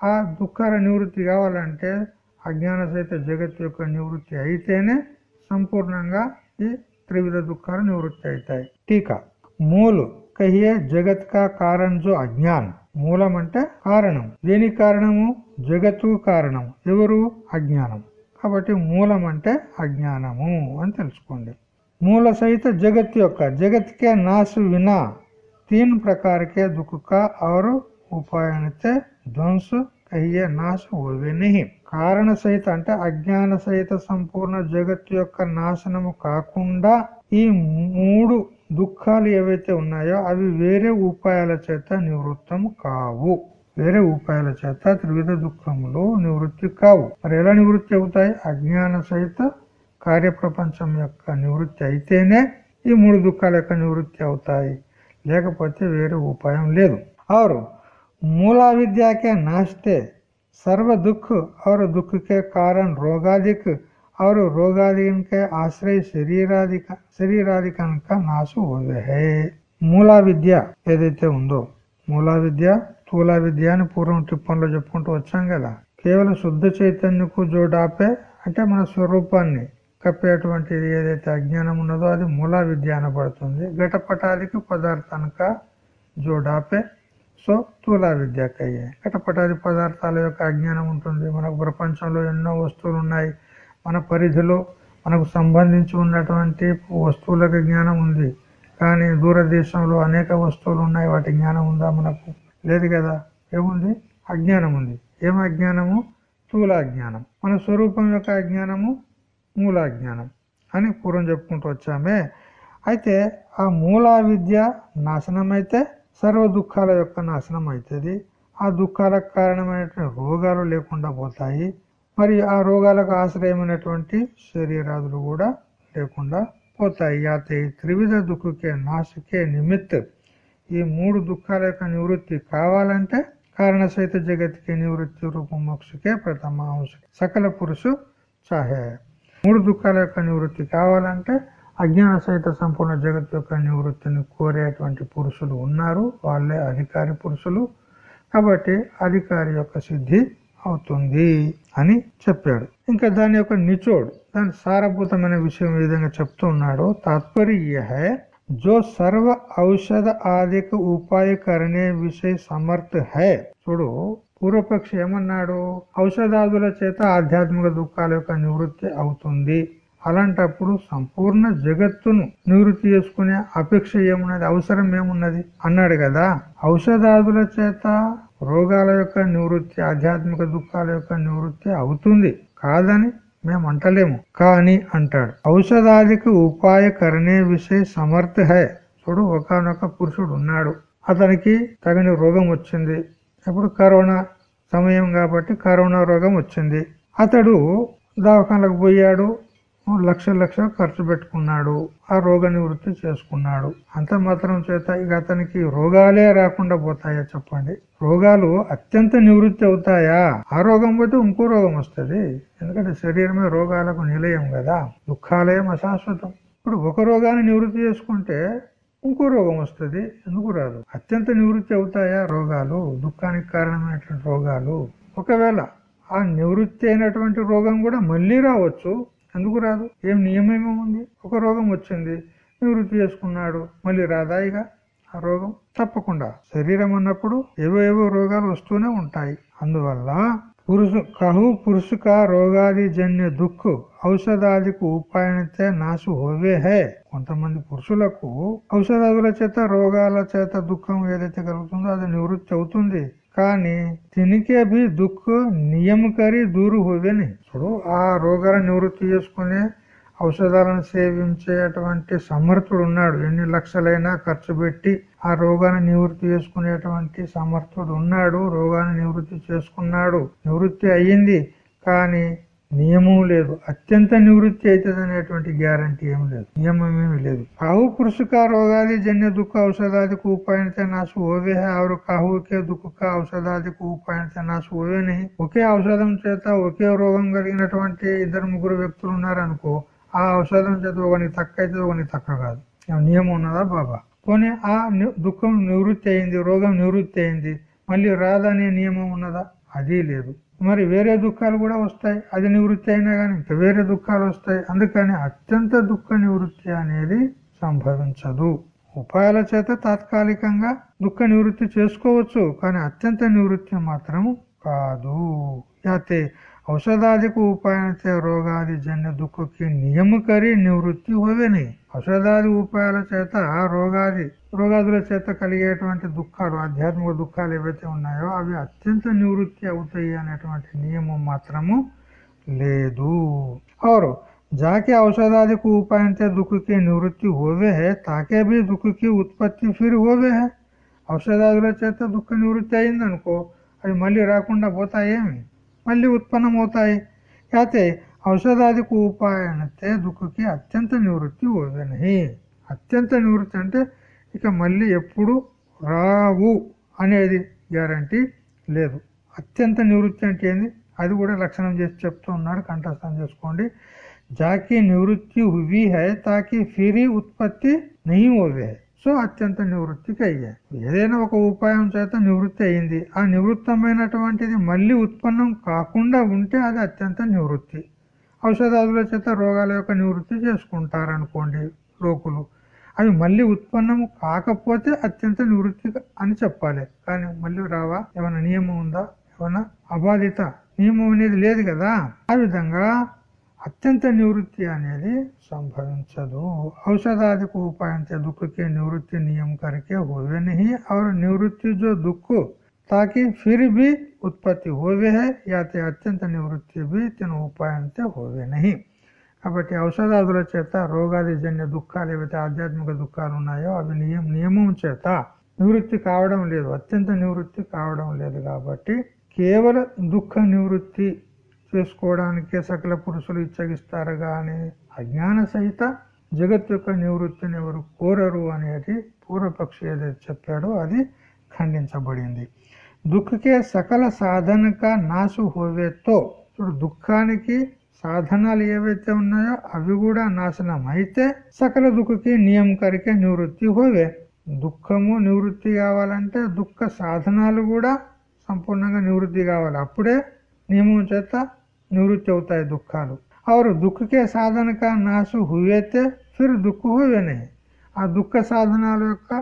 ఆ దుఃఖాల నివృత్తి కావాలంటే అజ్ఞాన సహిత జగత్తు యొక్క నివృత్తి అయితేనే సంపూర్ణంగా ఈ త్రివిధ దుఃఖాలు నివృత్తి అవుతాయి. టీకా. మూలు. కహియే జగత్ కా కారణ్ జో అజ్ఞాన్. మూలం అంటే కారణం. దేని కారణము? జగత్తు కారణం. ఎవరు? అజ్ఞానం. కాబట్టి మూలం అంటే అజ్ఞానము అని తెలుసుకోండి. మూల సహిత జగత్ యొక్క జగత్కే నాసు వినా तीन प्रकार के दुख का और उपायन से ध्वंस కహియే నాశ ఓవే నహి కారణ సహిత అంటే అజ్ఞాన సహిత సంపూర్ణ జగత్తు యొక్క నాశనము కాకుండా ఈ మూడు దుఃఖాలు ఏవైతే ఉన్నాయో అవి వేరే ఉపాయాల చేత నివృత్తము కావు వేరే ఉపాయాల చేత త్రివిధ దుఃఖములు నివృత్తి కావు మరి ఎలా నివృత్తి అవుతాయి అజ్ఞాన సహిత కార్యప్రపంచం యొక్క నివృత్తి అయితేనే ఈ మూడు దుఃఖాల యొక్క నివృత్తి అవుతాయి లేకపోతే వేరే ఉపాయం లేదు और मूला विद्या के नाश्ते सर्व दुख और दुख के कारण रोगाधिक और रोगादि के आश्रय శరీరాధిక శరీరాధికం का నాశ हुए है మూలా విద్య ఏదైతే ఉందో మూలా విద్య స్థూల విద్య అని పూర్వం టిప్పంలో చెప్పుకుంటూ వచ్చాం కదా కేవలం శుద్ధ చైతన్యకు జోడాపే అంటే మన స్వరూపాన్ని కప్పేటువంటిది ఏదైతే అజ్ఞానం ఉన్నదో అది మూలా విద్య అనబడుతుంది ఘటపటాదికి పదార్థానిక జోడాపే సో స్థూల విద్య కయ్యే ఘటపటాది పదార్థాల యొక్క అజ్ఞానం ఉంటుంది. మనకు ప్రపంచంలో ఎన్నో వస్తువులు ఉన్నాయి. మన పరిధిలో మనకు సంబంధించి ఉన్నటువంటి వస్తువులకు జ్ఞానం ఉంది. కానీ దూరదేశంలో అనేక వస్తువులు ఉన్నాయి. వాటి జ్ఞానం ఉందా మనకు? లేదు కదా. ఏముంది? అజ్ఞానం ఉంది. ఏం అజ్ఞానము స్థూల అజ్ఞానం. మన స్వరూపం యొక్క అజ్ఞానము మూలాజ్ఞానం అని పూర్వం చెప్పుకుంటూ వచ్చామే. అయితే ఆ మూలా విద్య నాశనమైతే సర్వ దుఃఖాల యొక్క నాశనం అవుతుంది ఆ దుఃఖాలకు కారణమైనటువంటి రోగాలు లేకుండా పోతాయి. మరి ఆ రోగాలకు ఆశ్రయమైనటువంటి శరీరాదులు కూడా లేకుండా పోతాయి. అయితే త్రివిధ దుఃఖకే నాశకే నిమిత్త. ఈ మూడు దుఃఖాల యొక్క నివృత్తి కావాలంటే కారణ సహిత జగత్కి నివృత్తి రూపం మోక్షకే ప్రథమ అంశ సకల పురుషు చాహే. మూడు దుఃఖాల యొక్క నివృత్తి కావాలంటే అజ్ఞాన సహిత సంపూర్ణ జగత్ యొక్క నివృత్తిని కోరేటువంటి పురుషులు ఉన్నారు. వాళ్ళే అధికారి పురుషులు. కాబట్టి అధికారి యొక్క సిద్ధి అవుతుంది అని చెప్పాడు. ఇంకా దాని యొక్క నిచోడు దాని సారభూతమైన విషయం ఏ విధంగా చెప్తూ ఉన్నాడు తాత్పర్య జో సర్వ ఔషధ ఆదిక ఉపాయకరణే విషయ సమర్థ హై. చూడు పూర్వపక్షి ఏమన్నాడు? ఔషధాదుల చేత ఆధ్యాత్మిక దుఃఖాల యొక్క నివృత్తి అవుతుంది. అలాంటప్పుడు సంపూర్ణ జగత్తును నివృత్తి చేసుకునే అపేక్ష ఏమున్నది? అవసరం ఏమున్నది? అన్నాడు కదా. ఔషధాదుల చేత రోగాల యొక్క నివృత్తి ఆధ్యాత్మిక దుఃఖాల యొక్క నివృత్తి అవుతుంది. కాదని మేము అంటలేము కానీ అంటాడు. ఔషధాదికి ఉపాయ కరణే విషయ సమర్థ హై. చూడు ఒకనొక పురుషుడు ఉన్నాడు. అతనికి తగిన రోగం వచ్చింది. ఇప్పుడు కరోనా. సమయం కాబట్టి కరోనా రోగం వచ్చింది. అతడు దవాఖానలకు పోయాడు. లక్ష లక్ష ఖర్చు పెట్టుకున్నాడు. ఆ రోగ నివృత్తి చేసుకున్నాడు. అంత మాత్రం చేత ఇక అతనికి రోగాలే రాకుండా పోతాయా చెప్పండి? రోగాలు అత్యంత నివృత్తి అవుతాయా? ఆ రోగం పోతే ఇంకో రోగం వస్తుంది. ఎందుకంటే శరీరమే రోగాలకు నిలయం కదా. దుఃఖాలయం అశాశ్వతం. ఇప్పుడు ఒక రోగాన్ని నివృత్తి చేసుకుంటే ఇంకో రోగం వస్తుంది ఎందుకు రాదు? అత్యంత నివృత్తి అవుతాయా రోగాలు? దుఃఖానికి కారణమైనటువంటి రోగాలు? ఒకవేళ ఆ నివృత్తి అయినటువంటి రోగం కూడా మళ్ళీ రావచ్చు ఎందుకు రాదు? ఏం నియమేమో ఉంది ఒక రోగం వచ్చింది నివృత్తి చేసుకున్నాడు మళ్ళీ రాదా ఇక? ఆ రోగం తప్పకుండా. శరీరం అన్నప్పుడు ఏవో ఏవో రోగాలు వస్తూనే ఉంటాయి. అందువల్ల పురుషు కహు పురుషుక రోగాది జన్య దుఃఖ ఔషధాదికు ఉపాయనతే నాసు హోవే హే. కొంతమంది పురుషులకు ఔషధాదుల చేత రోగాల చేత దుఃఖం ఏదైతే కలుగుతుందో అది నివృత్తి అవుతుంది. కానీ తినికే భీ దుఃఖ నియమకరి దూరు హోవేని ఇప్పుడు ఆ రోగాల నివృత్తి చేసుకునే ఔషధాలను సేవించేటువంటి సమర్థుడు ఉన్నాడు. ఎన్ని లక్షలైనా ఖర్చు పెట్టి ఆ రోగాన్ని నివృత్తి చేసుకునేటువంటి సమర్థుడు ఉన్నాడు. రోగాన్ని నివృత్తి చేసుకున్నాడు. నివృత్తి అయ్యింది. కానీ నియమం లేదు. అత్యంత నివృత్తి అవుతుంది అనేటువంటి గ్యారంటీ ఏం లేదు. నియమం ఏమి లేదు. కాహు పురుషుక రోగాది జన్య దుఃఖ ఔషధాదికి ఉపాయనతే నాసు ఓవే ఆరు కాహుకే దుఃఖ ఔషధాదికి ఉపాయనతే నాసు ఓవేని ఒకే ఔషధం చేత ఒకే రోగం కలిగినటువంటి ఇద్దరు ముగ్గురు వ్యక్తులు ఉన్నారనుకో ఆ ఔషధం చేత ఒకని తక్కువ అయితే ఒకని తక్కువ కాదు నియమం ఉన్నదా బాబా? పోనీ ఆ దుఃఖం నివృత్తి అయింది రోగం నివృత్తి అయింది మళ్ళీ రాదనే నియమం ఉన్నదా? అది లేదు. మరి వేరే దుఃఖాలు కూడా వస్తాయి. అది నివృత్తి అయినా కానీ ఇంకా వేరే దుఃఖాలు వస్తాయి. అందుకని అత్యంత దుఃఖ నివృత్తి అనేది సంభవించదు. ఉపాయాల చేత తాత్కాలికంగా దుఃఖ నివృత్తి చేసుకోవచ్చు. కానీ అత్యంత నివృత్తి మాత్రం కాదు. యాతే ఔషధాదికు ఉపాయనతే రోగాది జన్య దుఃఖకి నియమకరి నివృత్తి హోవేని ఔషధాది ఉపాయాల చేత రోగాది రోగాదుల చేత కలిగేటువంటి దుఃఖాలు ఆధ్యాత్మిక దుఃఖాలు ఏవైతే ఉన్నాయో అవి అత్యంత నివృత్తి అవుతాయి అనేటువంటి నియమం మాత్రము లేదు और जाके औषधादि को उपाय दुख की निवृत्ति होवे है ताके भी दुख की उत्पत्ति फिर होवे है ఔషధాదుల చేత దుఃఖ నివృత్తి అయిందనుకో అవి మళ్ళీ రాకుండా పోతాయేమి మళ్ళీ ఉత్పన్నమవుతాయి. అయితే ఔషధాదికు ఉపాయనతే దుఃఖకి అత్యంత నివృత్తి ఓవెనహి అత్యంత నివృత్తి అంటే ఇక మళ్ళీ ఎప్పుడు రావు అనేది గ్యారంటీ లేదు. అత్యంత నివృత్తి అంటే ఏంది? అది కూడా లక్షణం చేసి చెప్తూ ఉన్నాడు కంఠస్థం చేసుకోండి. జాకి నివృత్తి హువి హై తాకి ఫిరి ఉత్పత్తి నహి హోవే సో అత్యంత నివృత్తికి అయ్యాయి ఏదైనా ఒక ఉపాయం చేత నివృత్తి అయింది ఆ నివృత్తమైనటువంటిది మళ్ళీ ఉత్పన్నం కాకుండా ఉంటే అది అత్యంత నివృత్తి. ఔషధాదుల చేత రోగాల యొక్క నివృత్తి చేసుకుంటారనుకోండి లోకులు అవి మళ్ళీ ఉత్పన్నం కాకపోతే అత్యంత నివృత్తి అని చెప్పాలి. కానీ మళ్ళీ రావా? ఏమైనా నియమం ఉందా? ఏమైనా అబాధిత నియమం అనేది లేదు కదా? ఆ విధంగా అత్యంత నివృత్తి అనేది సంభవించదు औषधादि को उपाय से दुख के निवृत्ति नियम करके होवे नहीं और निवृत्ति जो दुख ताकि फिर भी उत्पत्ति होवे है या ते अत्यंत निवृत्ति भी तीन उपाय होवे नहीं కాబట్టి ఔషధాదుల చేత రోగాదిజన్య దుఃఖాలు ఏవైతే ఆధ్యాత్మిక దుఃఖాలు ఉన్నాయో అవి నియమ నియమం చేత నివృత్తి కావడం లేదు అత్యంత నివృత్తి కావడం లేదు కాబట్టి కేవల దుఃఖ నివృత్తి చేసుకోవడానికే సకల పురుషులు ఇచ్చగిస్తారు కానీ అజ్ఞాన సహిత జగత్ యొక్క నివృత్తిని ఎవరు కోరరు అనేది పూర్వపక్షి ఏదైతే చెప్పాడో అది ఖండించబడింది. దుఃఖకే సకల సాధనక నాసు హోవేతో ఇప్పుడు దుఃఖానికి సాధనాలు ఏవైతే ఉన్నాయో అవి కూడా నాశనం అయితే సకల దుఃఖకి నియంకరికే నివృత్తి హోవే. దుఃఖము నివృత్తి కావాలంటే దుఃఖ సాధనాలు కూడా సంపూర్ణంగా నివృత్తి కావాలి. అప్పుడే నియమం చేత నివృత్తి అవుతాయి దుఃఖాలు और दुख के साधन का नाश हुए थे फिर దుఃఖ హోవేనే ఆ దుఃఖ సాధనాల యొక్క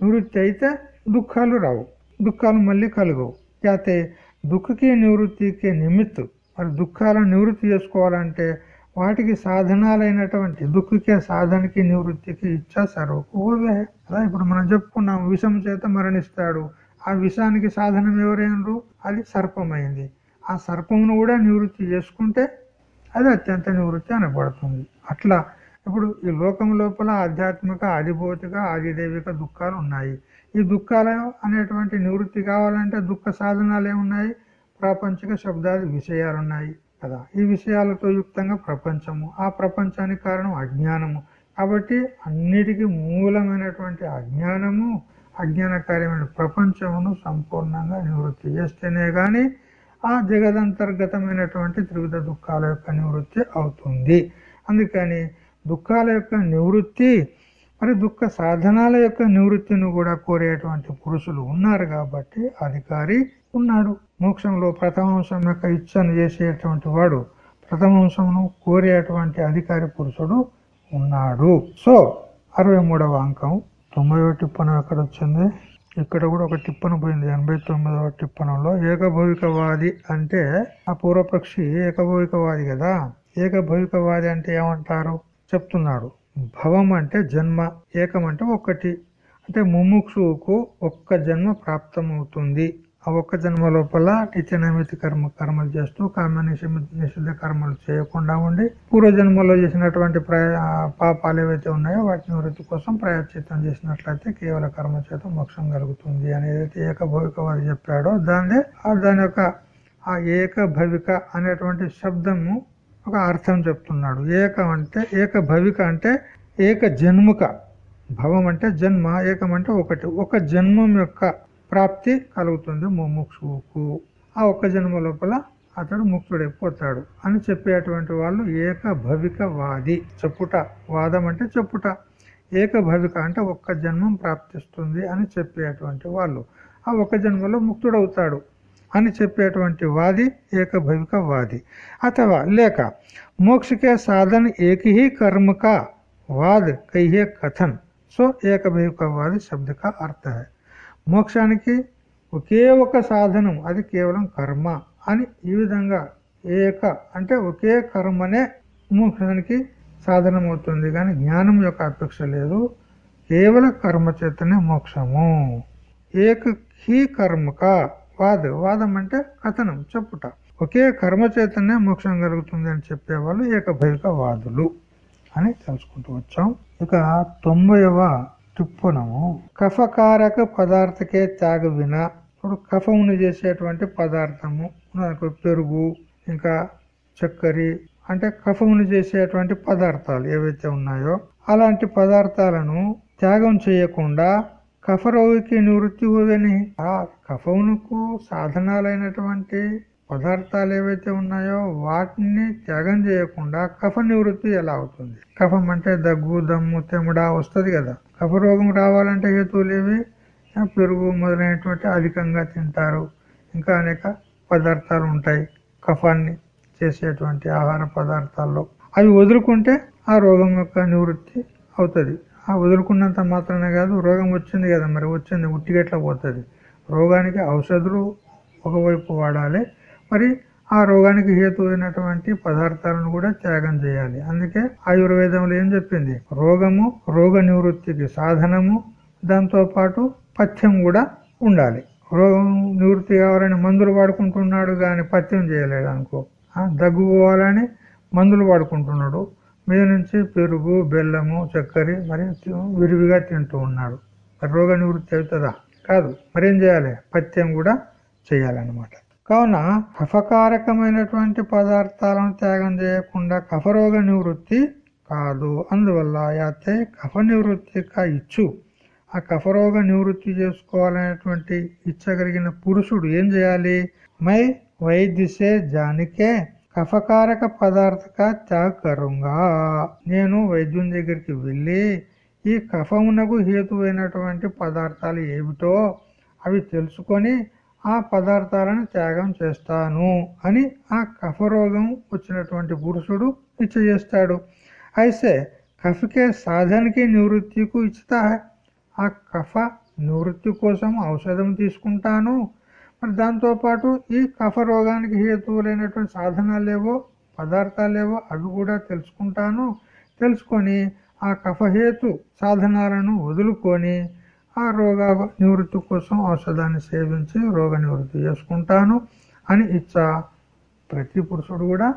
నివృత్తి అయితే దుఃఖాలు రావు దుఃఖాలు మళ్ళీ కలగవు అయితే దుఃఖకి నివృత్తికి నిమిత్తు మరి దుఃఖాలను నివృత్తి చేసుకోవాలంటే వాటికి సాధనాలైనటువంటి దుఃఖకే సాధనకి నివృత్తికి ఇచ్చా సర్వకు హోవే అలా ఇప్పుడు మనం చెప్పుకున్నాం విషం చేత మరణిస్తాడు ఆ విషానికి సాధనం ఎవరైనరు అది సర్పమైంది ఆ సర్పమును కూడా నివృత్తి చేసుకుంటే అది అత్యంత నివృత్తి అనబడుతుంది. అట్లా ఇప్పుడు ఈ లోకం లోపల ఆధ్యాత్మిక ఆదిభౌతిక ఆదిదైవిక దుఃఖాలు ఉన్నాయి. ఈ దుఃఖాలు అనేటువంటి నివృత్తి కావాలంటే దుఃఖ సాధనాలు ఏమున్నాయి? ప్రాపంచిక శబ్దాలు విషయాలు ఉన్నాయి కదా. ఈ విషయాలతో యుక్తంగా ప్రపంచము. ఆ ప్రపంచానికి కారణం అజ్ఞానము. కాబట్టి అన్నిటికీ మూలమైనటువంటి అజ్ఞానము అజ్ఞానకార్యమైన ప్రపంచమును సంపూర్ణంగా నివృత్తి చేస్తేనే కానీ ఆ జగదంతర్గతమైనటువంటి త్రివిధ దుఃఖాల యొక్క నివృత్తి అవుతుంది. అందుకని దుఃఖాల యొక్క నివృత్తి మరి దుఃఖ సాధనాల యొక్క నివృత్తిని కూడా కోరేటువంటి పురుషులు ఉన్నారు కాబట్టి అధికారి ఉన్నాడు. మోక్షంలో ప్రథమాంశం యొక్క ఇచ్చను చేసేటువంటి వాడు ప్రథమాంశమును కోరేటువంటి అధికారి పురుషుడు ఉన్నాడు. సో అరవై మూడవ అంకం తొంభై ఒకటి ఎక్కడ వచ్చింది? ఇక్కడ కూడా ఒక టిప్పను పోయింది. ఎనభై తొమ్మిదవ టిప్పణంలో ఏకభౌవికవాది అంటే ఆ పూర్వపక్షి ఏకభౌవికవాది కదా. ఏకభౌవికవాది అంటే ఏమంటారు? చెప్తున్నాడు. భవం అంటే జన్మ ఏకం అంటే ఒకటి అంటే ముముక్షువుకు ఒక్క జన్మ ప్రాప్తమవుతుంది. ఆ ఒక్క జన్మ లోపల నిత్యనైమితి కర్మ కర్మలు చేస్తూ కామ నిషిద్ధ కర్మలు చేయకుండా ఉండి పూర్వజన్మలో చేసినటువంటి పాపాలు ఏవైతే ఉన్నాయో వాటి నివృత్తి కోసం ప్రయత్నం చేసినట్లయితే కేవల కర్మ చేత మోక్షం కలుగుతుంది అనేది ఏకభవికవాది చెప్పాడో దాని దాని యొక్క ఆ ఏకభవిక అనేటువంటి శబ్దము ఒక అర్థం చెప్తున్నాడు. ఏకం అంటే ఏకభవిక అంటే ఏక జన్ముక భవం అంటే జన్మ ఏకం అంటే ఒకటి. ఒక జన్మం యొక్క ప్రాప్తి కలుగుతుంది ముముక్షువుకు. ఆ ఒక్క జన్మ లోపల అతడు ముక్తుడైపోతాడు అని చెప్పేటువంటి వాళ్ళు ఏకభవిక వాది చెప్పుట వాదం అంటే చెప్పుట. ఏకభవిక అంటే ఒక్క జన్మం ప్రాప్తిస్తుంది అని చెప్పేటువంటి వాళ్ళు. ఆ ఒక్క జన్మలో ముక్తుడవుతాడు అని చెప్పేటువంటి వాది ఏకభవిక వాది అథవా లేక మోక్షకే సాధన ఏకీ కర్మక వాద్ కహే కథన్. సో ఏకభవిక వాది శబ్ద కా అర్థ. హై మోక్షానికి ఒకే ఒక సాధనం అది కేవలం కర్మ అని ఈ విధంగా ఏక అంటే ఒకే కర్మనే మోక్షానికి సాధనం అవుతుంది కానీ జ్ఞానం యొక్క అపేక్ష లేదు. కేవల కర్మ చేతనే మోక్షము. ఏక హీ కర్మక వాద వాదం అంటే కథనం చెప్పుట. ఒకే కర్మ చేతనే మోక్షం కలుగుతుంది అని చెప్పేవాళ్ళు ఏకభైక వాదులు అని తెలుసుకుంటూ వచ్చాం. ఇక తొంభైవ తుప్పనము. కఫకారక పదార్థకే త్యాగ విన ఇప్పుడు కఫమును చేసేటువంటి పదార్థము పెరుగు ఇంకా చక్కెర అంటే కఫమును చేసేటువంటి పదార్థాలు ఏవైతే ఉన్నాయో అలాంటి పదార్థాలను త్యాగం చేయకుండా కఫరోగికి నివృత్తి హోవని. ఆ కఫమునకు సాధనాలైనటువంటి పదార్థాలు ఏవైతే ఉన్నాయో వాటిని త్యాగం చేయకుండా కఫ నివృత్తి ఎలా అవుతుంది? కఫం అంటే దగ్గు దమ్ము తెముడ వస్తుంది కదా. కఫ రోగం రావాలంటే హేతువులేవి పెరుగు మొదలైనటువంటి అధికంగా తింటారు. ఇంకా అనేక పదార్థాలు ఉంటాయి కఫాన్ని చేసేటువంటి ఆహార పదార్థాల్లో. అవి వదులుకుంటే ఆ రోగం యొక్క నివృత్తి అవుతుంది. ఆ వదులుకున్నంత మాత్రమే కాదు రోగం వచ్చింది కదా మరి వచ్చింది ఉట్టిగట్ల పోతుంది. రోగానికి ఔషధులు ఒకవైపు వాడాలి మరి ఆ రోగానికి హేతు అయినటువంటి పదార్థాలను కూడా త్యాగం చేయాలి. అందుకే ఆయుర్వేదంలో ఏం చెప్పింది? రోగము రోగ నివృత్తికి సాధనము దాంతో పాటు పథ్యం కూడా ఉండాలి. రోగం నివృత్తి కావాలని మందులు వాడుకుంటున్నాడు కానీ పథ్యం చేయలేడు అనుకో. దగ్గు పోవాలని మందులు వాడుకుంటున్నాడు. మీద నుంచి పెరుగు బెల్లము చక్కెర మరి విరివిగా తింటూ ఉన్నాడు. మరి రోగ నివృత్తి అవుతుందా? కాదు. మరేం చేయాలి? పత్యం కూడా చేయాలన్నమాట. కావున కఫకారకమైనటువంటి పదార్థాలను త్యాగం చేయకుండా కఫరోగ నివృత్తి కాదు. అందువల్ల యాతే కఫ నివృత్తి ఇచ్చు. ఆ కఫరోగ నివృత్తి చేసుకోవాలనేటువంటి ఇచ్చగలిగిన పురుషుడు ఏం చేయాలి? మై వైద్యసే జానికే కఫకారక పదార్థక త్యాగకరుంగా. నేను వైద్యుని దగ్గరికి వెళ్ళి ఈ కఫమునకు హేతువైనటువంటి పదార్థాలు ఏమిటో అవి తెలుసుకొని ఆ పదార్థాలను త్యాగం చేస్తాను అని ఆ కఫరోగం వచ్చినటువంటి పురుషుడు ఇచ్చ చేస్తాడు. అయితే కఫకే సాధనకి నివృత్తికు ఇచ్చుతా ఆ కఫ నివృత్తి కోసం ఔషధం తీసుకుంటాను. మరి దాంతోపాటు ఈ కఫ రోగానికి హేతువులైనటువంటి సాధనాలు పదార్థాలేవో పదార్థాలు అవి కూడా తెలుసుకుంటాను. తెలుసుకొని ఆ కఫహేతు సాధనాలను వదులుకొని ఆ రోగ నివృత్తి కోసం ఔషధాన్ని సేవించి రోగ నివృత్తి చేసుకుంటాను అని ఇచ్చ ప్రతి పురుషుడు కూడా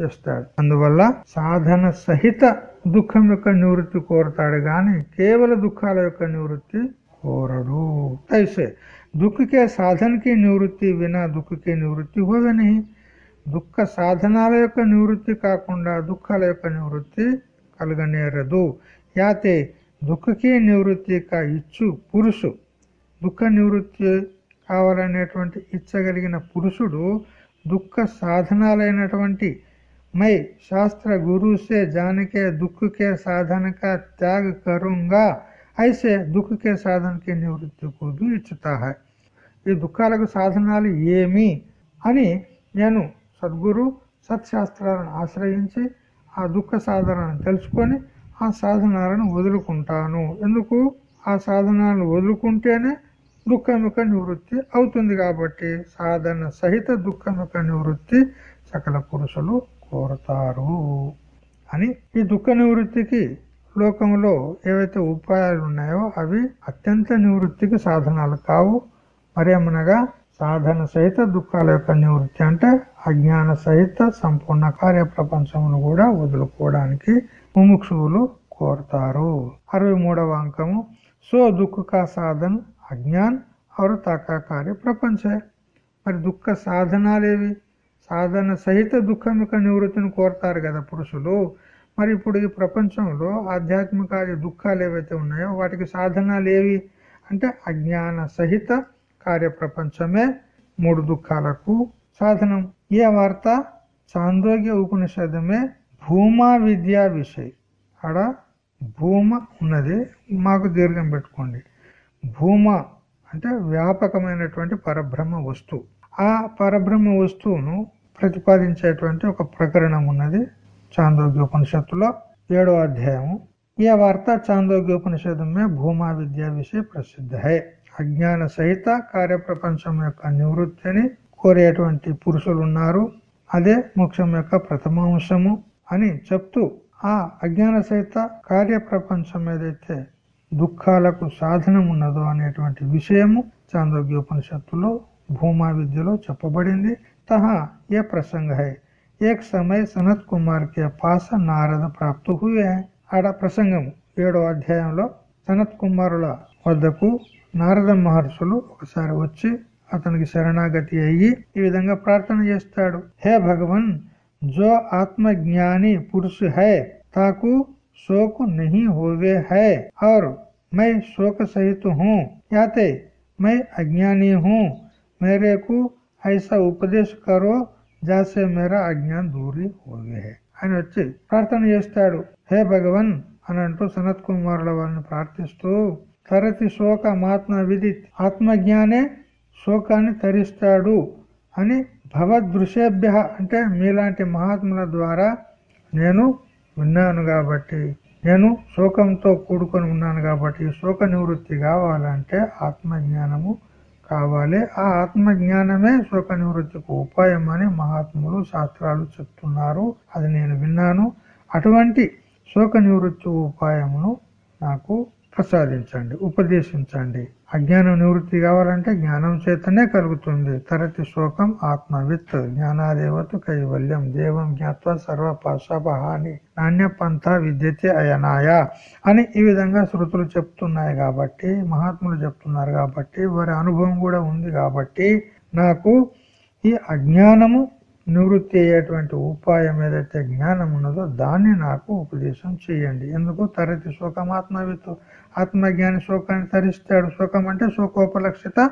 చేస్తాడు. అందువల్ల సాధన సహిత దుఃఖం యొక్క నివృత్తి కోరతాడు గాని కేవల దుఃఖాల యొక్క నివృత్తి కోరడు. తైసే దుఃఖకే సాధనకి నివృత్తి వినా దుఃఖకే నివృత్తి హోదని. దుఃఖ సాధనాల యొక్క నివృత్తి కాకుండా దుఃఖాల యొక్క నివృత్తి కలగనేరదు. యాతే దుఃఖకే నివృత్తి కా ఇచ్చు పురుషు. దుఃఖ నివృత్తి కావాలనేటువంటి ఇచ్చగలిగిన పురుషుడు దుఃఖ సాధనాలైనటువంటి మై శాస్త్ర గురుసే జానకే దుఃఖకే సాధనక త్యాగ కరుంగా అయితే దుఃఖకే సాధనకే నివృత్తి కూదు ఇచ్చుతా ఈ దుఃఖాలకు సాధనాలు ఏమి అని నేను సద్గురు సత్శాస్త్రాలను ఆశ్రయించి ఆ దుఃఖ సాధనను తెలుసుకొని ఆ సాధనాలను వదులుకుంటాను. ఎందుకు? ఆ సాధనాలను వదులుకుంటేనే దుఃఖం యొక్క నివృత్తి అవుతుంది కాబట్టి సాధన సహిత దుఃఖం యొక్క నివృత్తి సకల పురుషులు కోరుతారు అని ఈ దుఃఖ నివృత్తికి లోకంలో ఏవైతే ఉపాయాలు ఉన్నాయో అవి అత్యంత నివృత్తికి సాధనాలు కావు. మరేమనగా సాధన సహిత దుఃఖాల యొక్క నివృత్తి అంటే అజ్ఞాన సహిత సంపూర్ణ కార్య ప్రపంచమును కూడా వదులుకోవడానికి ముముక్షువులు కోరుతారు. అరవై మూడవ అంకము సో దుఃఖ సాధన్ అజ్ఞాన్ అవరు తాకాకారి ప్రపంచ. మరి దుఃఖ సాధనాలేవి? సాధన సహిత దుఃఖం యొక్క నివృత్తిని కోరుతారు కదా పురుషులు. మరి ఇప్పుడు ఈ ప్రపంచంలో ఆధ్యాత్మిక దుఃఖాలు ఏవైతే ఉన్నాయో వాటికి సాధనాలు ఏవి అంటే అజ్ఞాన సహిత కార్యప్రపంచమే మూడు దుఃఖాలకు సాధనం. ఏ వార్త? చాందోగ్య ఉపనిషదమే భూమా విద్యా విషయ్. ఆడ భూమ ఉన్నది మాకు దీర్ఘం పెట్టుకోండి. భూమ అంటే వ్యాపకమైనటువంటి పరబ్రహ్మ వస్తువు ఆ పరబ్రహ్మ వస్తువును ప్రతిపాదించేటువంటి ఒక ప్రకరణం ఉన్నది చాందోగ్యోపనిషత్తులో ఏడో అధ్యాయము. ఈ వార్త చాందోగ్యోపనిషత్తుమే భూమా విద్యా విషయ ప్రసిద్ధ హై. అజ్ఞాన సహిత కార్యప్రపంచం యొక్క నివృత్తిని కోరేటువంటి పురుషులు ఉన్నారు అదే మోక్షం యొక్క ప్రథమాంశము అని చెప్తూ ఆ అజ్ఞాన సహిత కార్యప్రపంచం ఏదైతే దుఃఖాలకు సాధనం ఉన్నదో అనేటువంటి విషయము చాందోగ్యోపనిషత్తులో భూమా విద్యలో చెప్పబడింది. తహా ఏ ప్రసంగ హై ఏక్ సమయ సనత్ కుమార్ కే పాస నారద ప్రాప్తు హుయే. ఆడ ప్రసంగము ఏడో అధ్యాయంలో సనత్ కుమారుల వద్దకు నారద మహర్షులు ఒకసారి వచ్చి అతనికి శరణాగతి అయ్యి ఈ విధంగా ప్రార్థన చేస్తాడు. హే భగవన్ జో ఆత్మజ్ఞాని పురుష హై తాకు शोक नहीं होवे है और मैं शोक सहित हूँ याते मैं अज्ञानी हूँ मेरे को ऐसा उपदेश करो జాసే మేరా అజ్ఞాన్ దూరి హోగే ఆయన వచ్చి ప్రార్థన చేస్తాడు హే భగవన్ అని అంటూ సనత్ కుమారుల వారిని ప్రార్థిస్తూ తరతి శోక మాత్మ విధి ఆత్మజ్ఞానే శోకాన్ని తరిస్తాడు అని భగవద్భృషేభ్య అంటే మీలాంటి మహాత్ముల ద్వారా నేను విన్నాను కాబట్టి నేను శోకంతో కూడుకొని ఉన్నాను కాబట్టి శోక నివృత్తి కావాలంటే ఆత్మజ్ఞానము కావాలి. ఆ ఆత్మజ్ఞానమే శోక నివృత్తికి ఉపాయం అని మహాత్ములు శాస్త్రాలు చెప్తున్నారు. అది నేను విన్నాను. అటువంటి శోక నివృత్తి ఉపాయమును నాకు ప్రసాదించండి ఉపదేశించండి. అజ్ఞానం నివృత్తి కావాలంటే జ్ఞానం చేతనే కలుగుతుంది. తరతి శోకం ఆత్మవిత్ జ్ఞానాదేవత కైవల్యం దేవం జ్ఞాత్వ సర్వ పాశాపహాని నాణ్య పంథ విద్యతే అయనాయ అని ఈ విధంగా శృతులు చెప్తున్నాయి కాబట్టి మహాత్ములు చెప్తున్నారు కాబట్టి వారి అనుభవం కూడా ఉంది కాబట్టి నాకు ఈ అజ్ఞానము నివృత్తి అయ్యేటువంటి ఉపాయం ఏదైతే జ్ఞానం ఉన్నదో దాన్ని నాకు ఉపదేశం చేయండి. ఎందుకు? తరతి శోకం ఆత్మవిత్తు ఆత్మజ్ఞాని శోకాన్ని తరిస్తాడు. శోకం అంటే శోకోపలక్షిత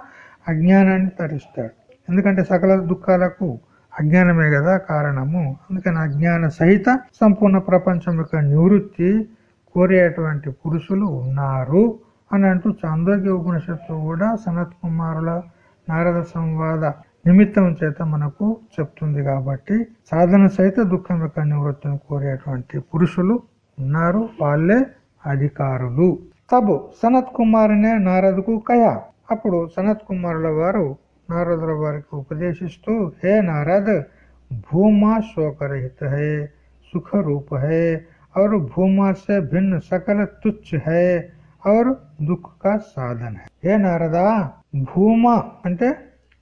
అజ్ఞానాన్ని తరిస్తాడు. ఎందుకంటే సకల దుఃఖాలకు అజ్ఞానమే కదా కారణము. అందుకని అజ్ఞాన సహిత సంపూర్ణ ప్రపంచం యొక్క నివృత్తి కోరేటువంటి పురుషులు ఉన్నారు అని అంటూ చాందోగ్య ఉపనిషత్తు కూడా సనత్ కుమారుల నారద సంవాద నిమిత్తం చేత మనకు చెప్తుంది కాబట్టి సాధన సహిత దుఃఖం యొక్క నివృత్తిని కోరేటువంటి పురుషులు ఉన్నారు. వాళ్ళే అధికారులు. తబు సనత్ కుమార్ ಕುಮಾರನೇ నారదుకు కయా. అప్పుడు సనత్ కుమారుల వారు నారదుల వారికి ఉపదేశిస్తూ హే నారద్ భూమా శోకరహిత హే సుఖరూప హే और भूमा से भिन्न सकल तुच्छ है और దుఃఖ का సాధన హే నారదా భూమా అంటే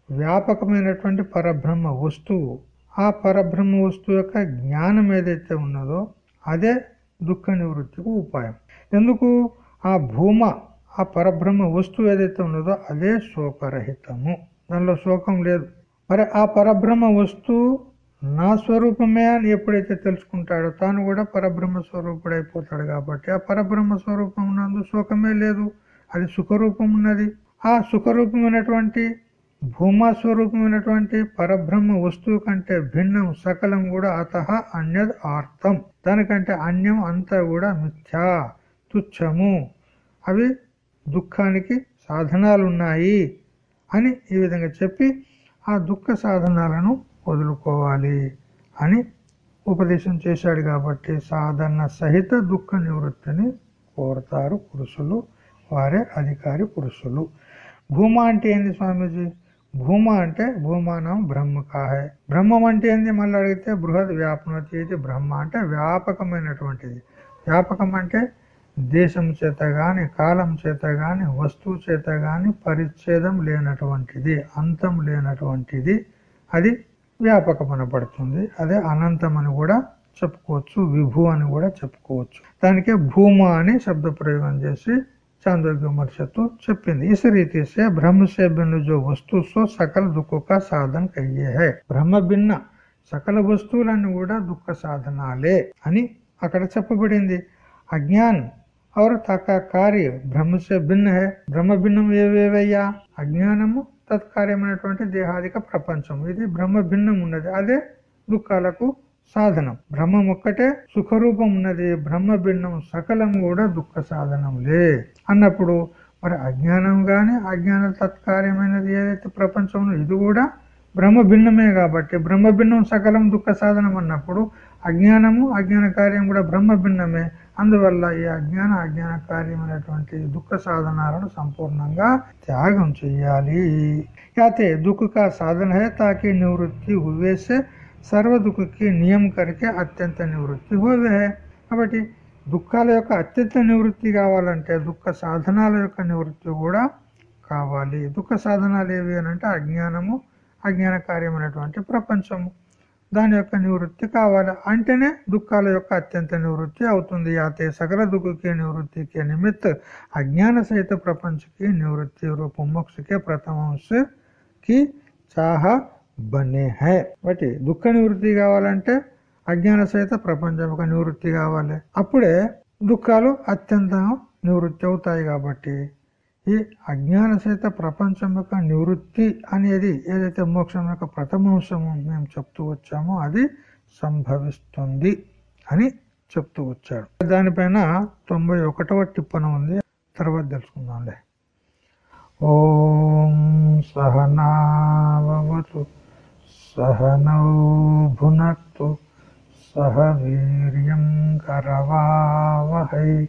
వ్యాపకమైనటువంటి పరబ్రహ్మ వస్తువు. ఆ పరబ్రహ్మ వస్తువు యొక్క జ్ఞానం ఏదైతే ఉన్నదో అదే దుఃఖ నివృత్తికి ఉపాయం. ఎందుకు? ఆ భూమ ఆ పరబ్రహ్మ వస్తువు ఏదైతే ఉన్నదో అదే శోకరహితము. దానిలో శోకం లేదు. మరి ఆ పరబ్రహ్మ వస్తువు నా స్వరూపమే అని ఎప్పుడైతే తెలుసుకుంటాడో తాను కూడా పరబ్రహ్మ స్వరూపుడు అయిపోతాడు కాబట్టి ఆ పరబ్రహ్మ స్వరూపం నందు శోకమే లేదు. అది సుఖరూపం ఉన్నది. ఆ సుఖరూపమైనటువంటి భూమా స్వరూపమైనటువంటి పరబ్రహ్మ వస్తువు కంటే భిన్నం సకలం కూడా అత అన్యద్ ఆర్థం. దానికంటే అన్యం అంతా కూడా మిథ్యా. తుచ్చము అవి దుఃఖానికి సాధనాలు ఉన్నాయి అని ఈ విధంగా చెప్పి ఆ దుఃఖ సాధనాలను వదులుకోవాలి అని ఉపదేశం చేశాడు కాబట్టి సాధన సహిత దుఃఖ నివృత్తిని కోరుతారు పురుషులు వారే అధికారి పురుషులు. భూమా అంటే ఏంది స్వామీజీ? భూమ అంటే భూమానం బ్రహ్మ కాహే. బ్రహ్మం అంటే ఏంది మళ్ళీ అడిగితే బృహద్ వ్యాపనతి ఇది బ్రహ్మ అంటే వ్యాపకమైనటువంటిది. వ్యాపకం అంటే దేశం చేత గాని కాలం చేత గాని వస్తువు చేత గాని పరిచ్ఛేదం లేనటువంటిది అంతం లేనటువంటిది అది వ్యాపకమనబడుతుంది అదే అనంతం అని కూడా చెప్పుకోవచ్చు విభు అని కూడా చెప్పుకోవచ్చు. దానికే భూమ అని శబ్ద ప్రయోగం చేసి చాంద్రోగ్యోపనిషత్తు చెప్పింది. ఇసు రీతి బ్రహ్మ సే జో వస్తు సో సకల దుఃఖ సాధన కయ్యే హై బ్రహ్మ భిన్న సకల వస్తువులన్నీ కూడా దుఃఖ సాధనాలే అని అక్కడ చెప్పబడింది. అజ్ఞాన్ और ताका कार्य బ్రహ్మ से భిన్న है బ్రహ్మ భిన్నం ఏవేవయ్యా అజ్ఞానము తత్కార్యమైనటువంటి దేహాదిక ప్రపంచం ఇది బ్రహ్మ భిన్నం ఉన్నది అదే దుఃఖాలకు సాధనం బ్రహ్మం ఒక్కటే సుఖరూపం ఉన్నది బ్రహ్మ భిన్నం సకలం కూడా దుఃఖ సాధనంలే అన్నప్పుడు మరి అజ్ఞానం గాని అజ్ఞాన తత్కార్యమైనది ఏదైతే ప్రపంచం ఇది కూడా బ్రహ్మ భిన్నమే కాబట్టి బ్రహ్మ భిన్నం సకలం దుఃఖ సాధనం అన్నప్పుడు అజ్ఞానము అజ్ఞాన కార్యం కూడా బ్రహ్మ భిన్నమే. అందువల్ల ఈ అజ్ఞాన అజ్ఞాన కార్యమైనటువంటి దుఃఖ సాధనాలను సంపూర్ణంగా త్యాగం చెయ్యాలి. అయితే దుఃఖ కా సాధన హే తాకి నివృత్తి హువేసే సర్వ దుఃఖకి నియం కరికే అత్యంత నివృత్తి హోవే కాబట్టి దుఃఖాల యొక్క అత్యంత నివృత్తి కావాలంటే దుఃఖ సాధనాల యొక్క నివృత్తి కూడా కావాలి. దుఃఖ సాధనాలు ఏవి అంటే అజ్ఞానము అజ్ఞాన కార్యమైనటువంటి ప్రపంచము. దాని యొక్క నివృత్తి కావాలి. అంటేనే దుఃఖాల యొక్క అత్యంత నివృత్తి అవుతుంది. యాతే సకల దుఃఖకి నివృత్తికి నిమిత్త. అజ్ఞాన సహిత ప్రపంచకి నివృత్తి రూపం. మోక్షకే ప్రథమంశకి చాహ బనే హై. బట్టి దుఃఖ నివృత్తి కావాలంటే అజ్ఞాన సహిత ప్రపంచం యొక్క నివృత్తి కావాలి. అప్పుడే దుఃఖాలు అత్యంత నివృత్తి అవుతాయి కాబట్టి ఈ అజ్ఞాన సహిత ప్రపంచం యొక్క నివృత్తి అనేది ఏదైతే మోక్షం యొక్క ప్రథమాంశము మేము చెప్తూ వచ్చామో అది సంభవిస్తుంది అని చెప్తూ వచ్చాడు. దానిపైన తొంభై ఒకటవ టిప్పన ఉంది. తర్వాత తెలుసుకుందాంలే. ఓం సహనావతు సహనౌభునత్తు సహ వీర్యం కరవావహై.